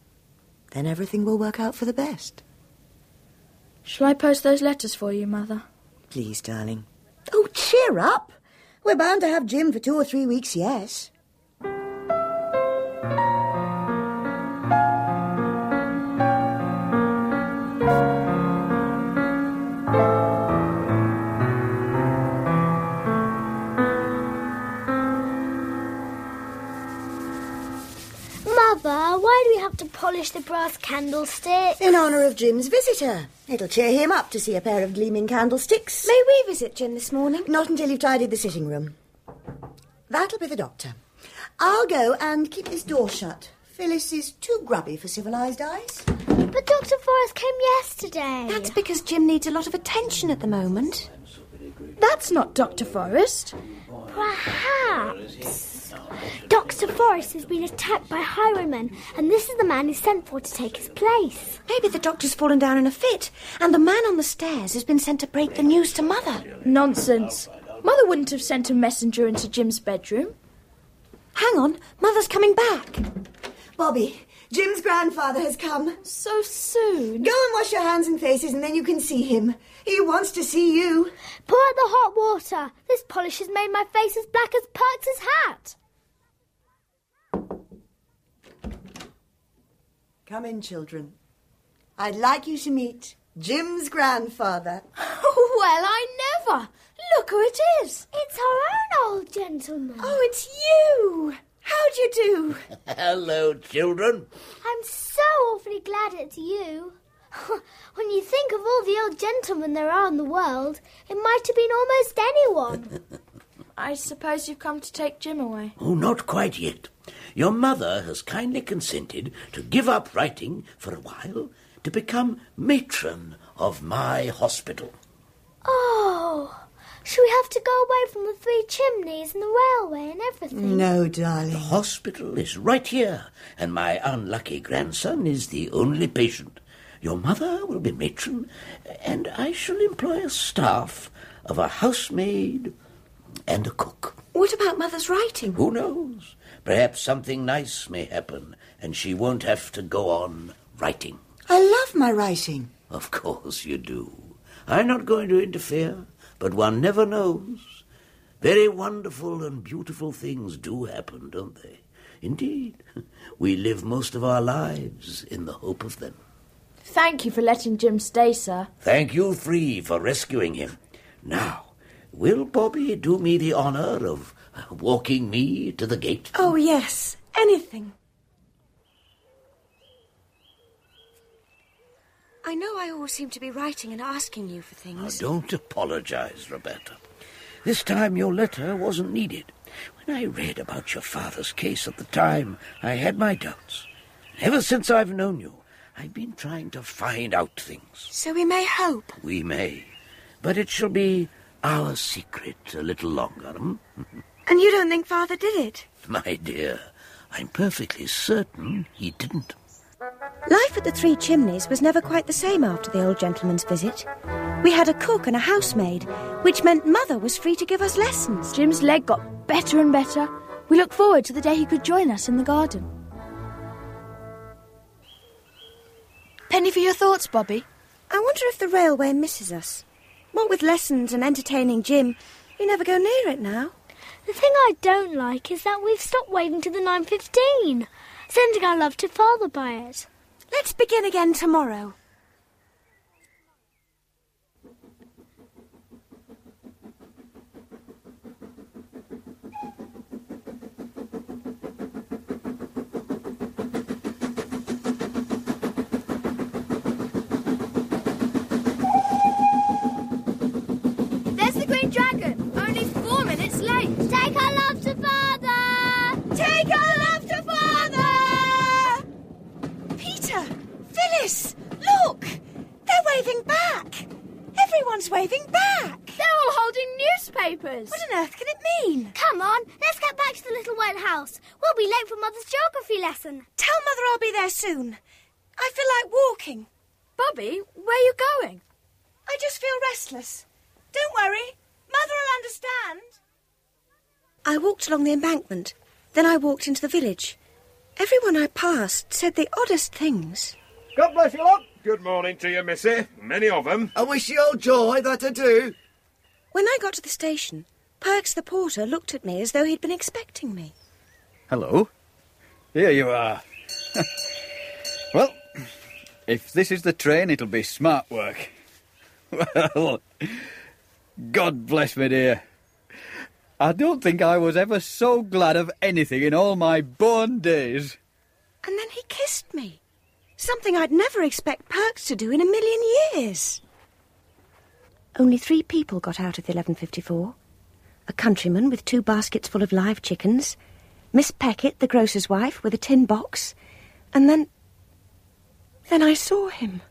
Then everything will work out for the best. Shall I post those letters for you, Mother? Please, darling. Oh, cheer up! We're bound to have Jim for two or three weeks, yes. To polish the brass candlestick? In honour of Jim's visitor. It'll cheer him up to see a pair of gleaming candlesticks. May we visit Jim this morning? Not until you've tidied the sitting room. That'll be the doctor. I'll go and keep this door shut. Phyllis is too grubby for civilised eyes. But Dr. Forrest came yesterday. That's because Jim needs a lot of attention at the moment. That's not Dr. Forrest. Perhaps. Dr. Forrest has been attacked by highwaymen, and this is the man he's sent for to take his place. Maybe the doctor's fallen down in a fit, and the man on the stairs has been sent to break the news to Mother. Nonsense. Mother wouldn't have sent a messenger into Jim's bedroom. Hang on, Mother's coming back. Bobby, Jim's grandfather has come. So soon? Go and wash your hands and faces, and then you can see him. He wants to see you. Pour out the hot water. This polish has made my face as black as Perks's hat. Come in, children. I'd like you to meet Jim's grandfather. Oh, well, I never. Look who it is. It's our own old gentleman. Oh, it's you. How do you do? Hello, children. I'm so awfully glad it's you. when you think of all the old gentlemen there are in the world, it might have been almost anyone. I suppose you've come to take Jim away. Oh, not quite yet. Your mother has kindly consented to give up writing for a while to become matron of my hospital. Oh, shall we have to go away from the three chimneys and the railway and everything? No, darling. The hospital is right here, and my unlucky grandson is the only patient. Your mother will be matron, and I shall employ a staff of a housemaid and a cook. What about Mother's writing? Who knows? Perhaps something nice may happen, and she won't have to go on writing. I love my writing. Of course you do. I'm not going to interfere, but one never knows. Very wonderful and beautiful things do happen, don't they? Indeed, we live most of our lives in the hope of them. Thank you for letting Jim stay, sir. Thank you, Free, for rescuing him. Now, will Bobby do me the honour of walking me to the gate? Oh, yes. Anything. I know I always seem to be writing and asking you for Now, things. don't apologize, Roberta. This time your letter wasn't needed. When I read about your father's case at the time, I had my doubts. Ever since I've known you, I've been trying to find out things. So we may hope. We may, but it shall be our secret a little longer. Hmm? And you don't think Father did it? My dear, I'm perfectly certain he didn't. Life at the Three Chimneys was never quite the same after the old gentleman's visit. We had a cook and a housemaid, which meant Mother was free to give us lessons. Jim's leg got better and better. We look forward to the day he could join us in the garden. Penny for your thoughts, Bobby. I wonder if the railway misses us. What with lessons and entertaining Jim, we never go near it now. The thing I don't like is that we've stopped waiting to the 9.15, sending our love to Father by it. Let's begin again tomorrow. There's the Green Dragon, only four minutes late. Take our love to Father! Take our love to Father! Peter! Phyllis! Look! They're waving back! Everyone's waving back! They're all holding newspapers. What on earth can it mean? Come on, let's get back to the little white house. We'll be late for Mother's geography lesson. Tell Mother I'll be there soon. I feel like walking. Bobby, where are you going? I just feel restless. Don't worry. Mother will understand. I walked along the embankment. Then I walked into the village. Everyone I passed said the oddest things. God bless you lot. Good morning to you, missy. Many of them. I wish you all joy, that I do. When I got to the station, Perks the porter looked at me as though he'd been expecting me. Hello. Here you are. well, if this is the train, it'll be smart work. Well, God bless me, dear. I don't think I was ever so glad of anything in all my born days. And then he kissed me. Something I'd never expect Perks to do in a million years. Only three people got out of the 1154. A countryman with two baskets full of live chickens, Miss Peckett, the grocer's wife, with a tin box, and then... Then I saw him.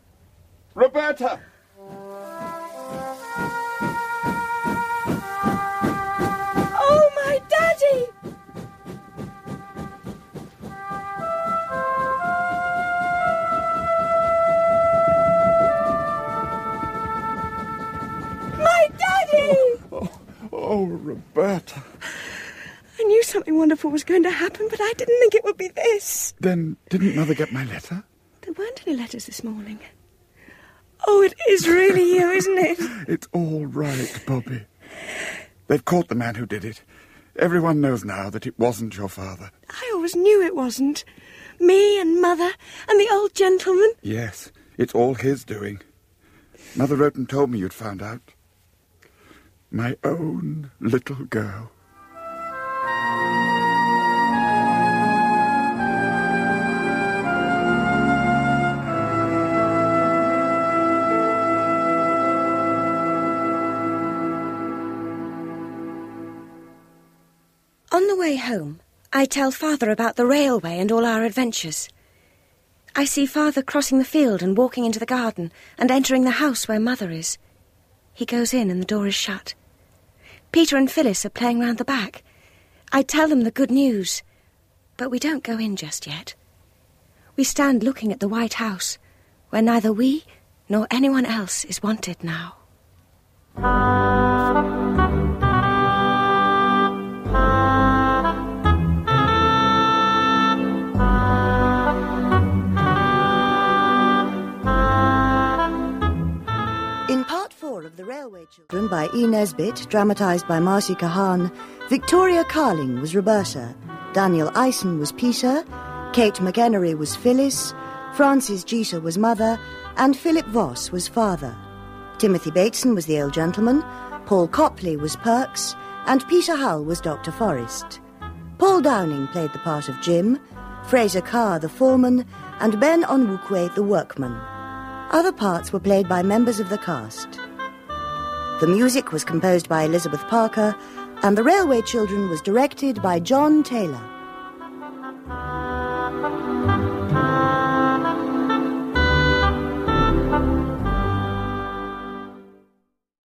Roberta! My daddy! My daddy! Oh, Roberta. I knew something wonderful was going to happen, but I didn't think it would be this. Then didn't Mother get my letter? There weren't any letters this morning. Oh, it is really you, isn't it? It's all right, Bobby. They've caught the man who did it. Everyone knows now that it wasn't your father. I always knew it wasn't. Me and Mother and the old gentleman. Yes, it's all his doing. Mother wrote and told me you'd found out. My own little girl. Way home, I tell Father about the railway and all our adventures. I see Father crossing the field and walking into the garden and entering the house where Mother is. He goes in and the door is shut. Peter and Phyllis are playing round the back. I tell them the good news, but we don't go in just yet. We stand looking at the White House, where neither we nor anyone else is wanted now. Railway Children by E. Nesbit, dramatised by Marcy Kahan, Victoria Carling was Roberta, Daniel Eisen was Peter, Kate McEnery was Phyllis, Frances Jeater was Mother, and Philip Voss was Father. Timothy Bateson was the old gentleman, Paul Copley was Perks, and Peter Hull was Dr. Forrest. Paul Downing played the part of Jim, Fraser Carr the foreman, and Ben Onwukwe the workman. Other parts were played by members of the cast. The music was composed by Elizabeth Parker, and The Railway Children was directed by John Taylor.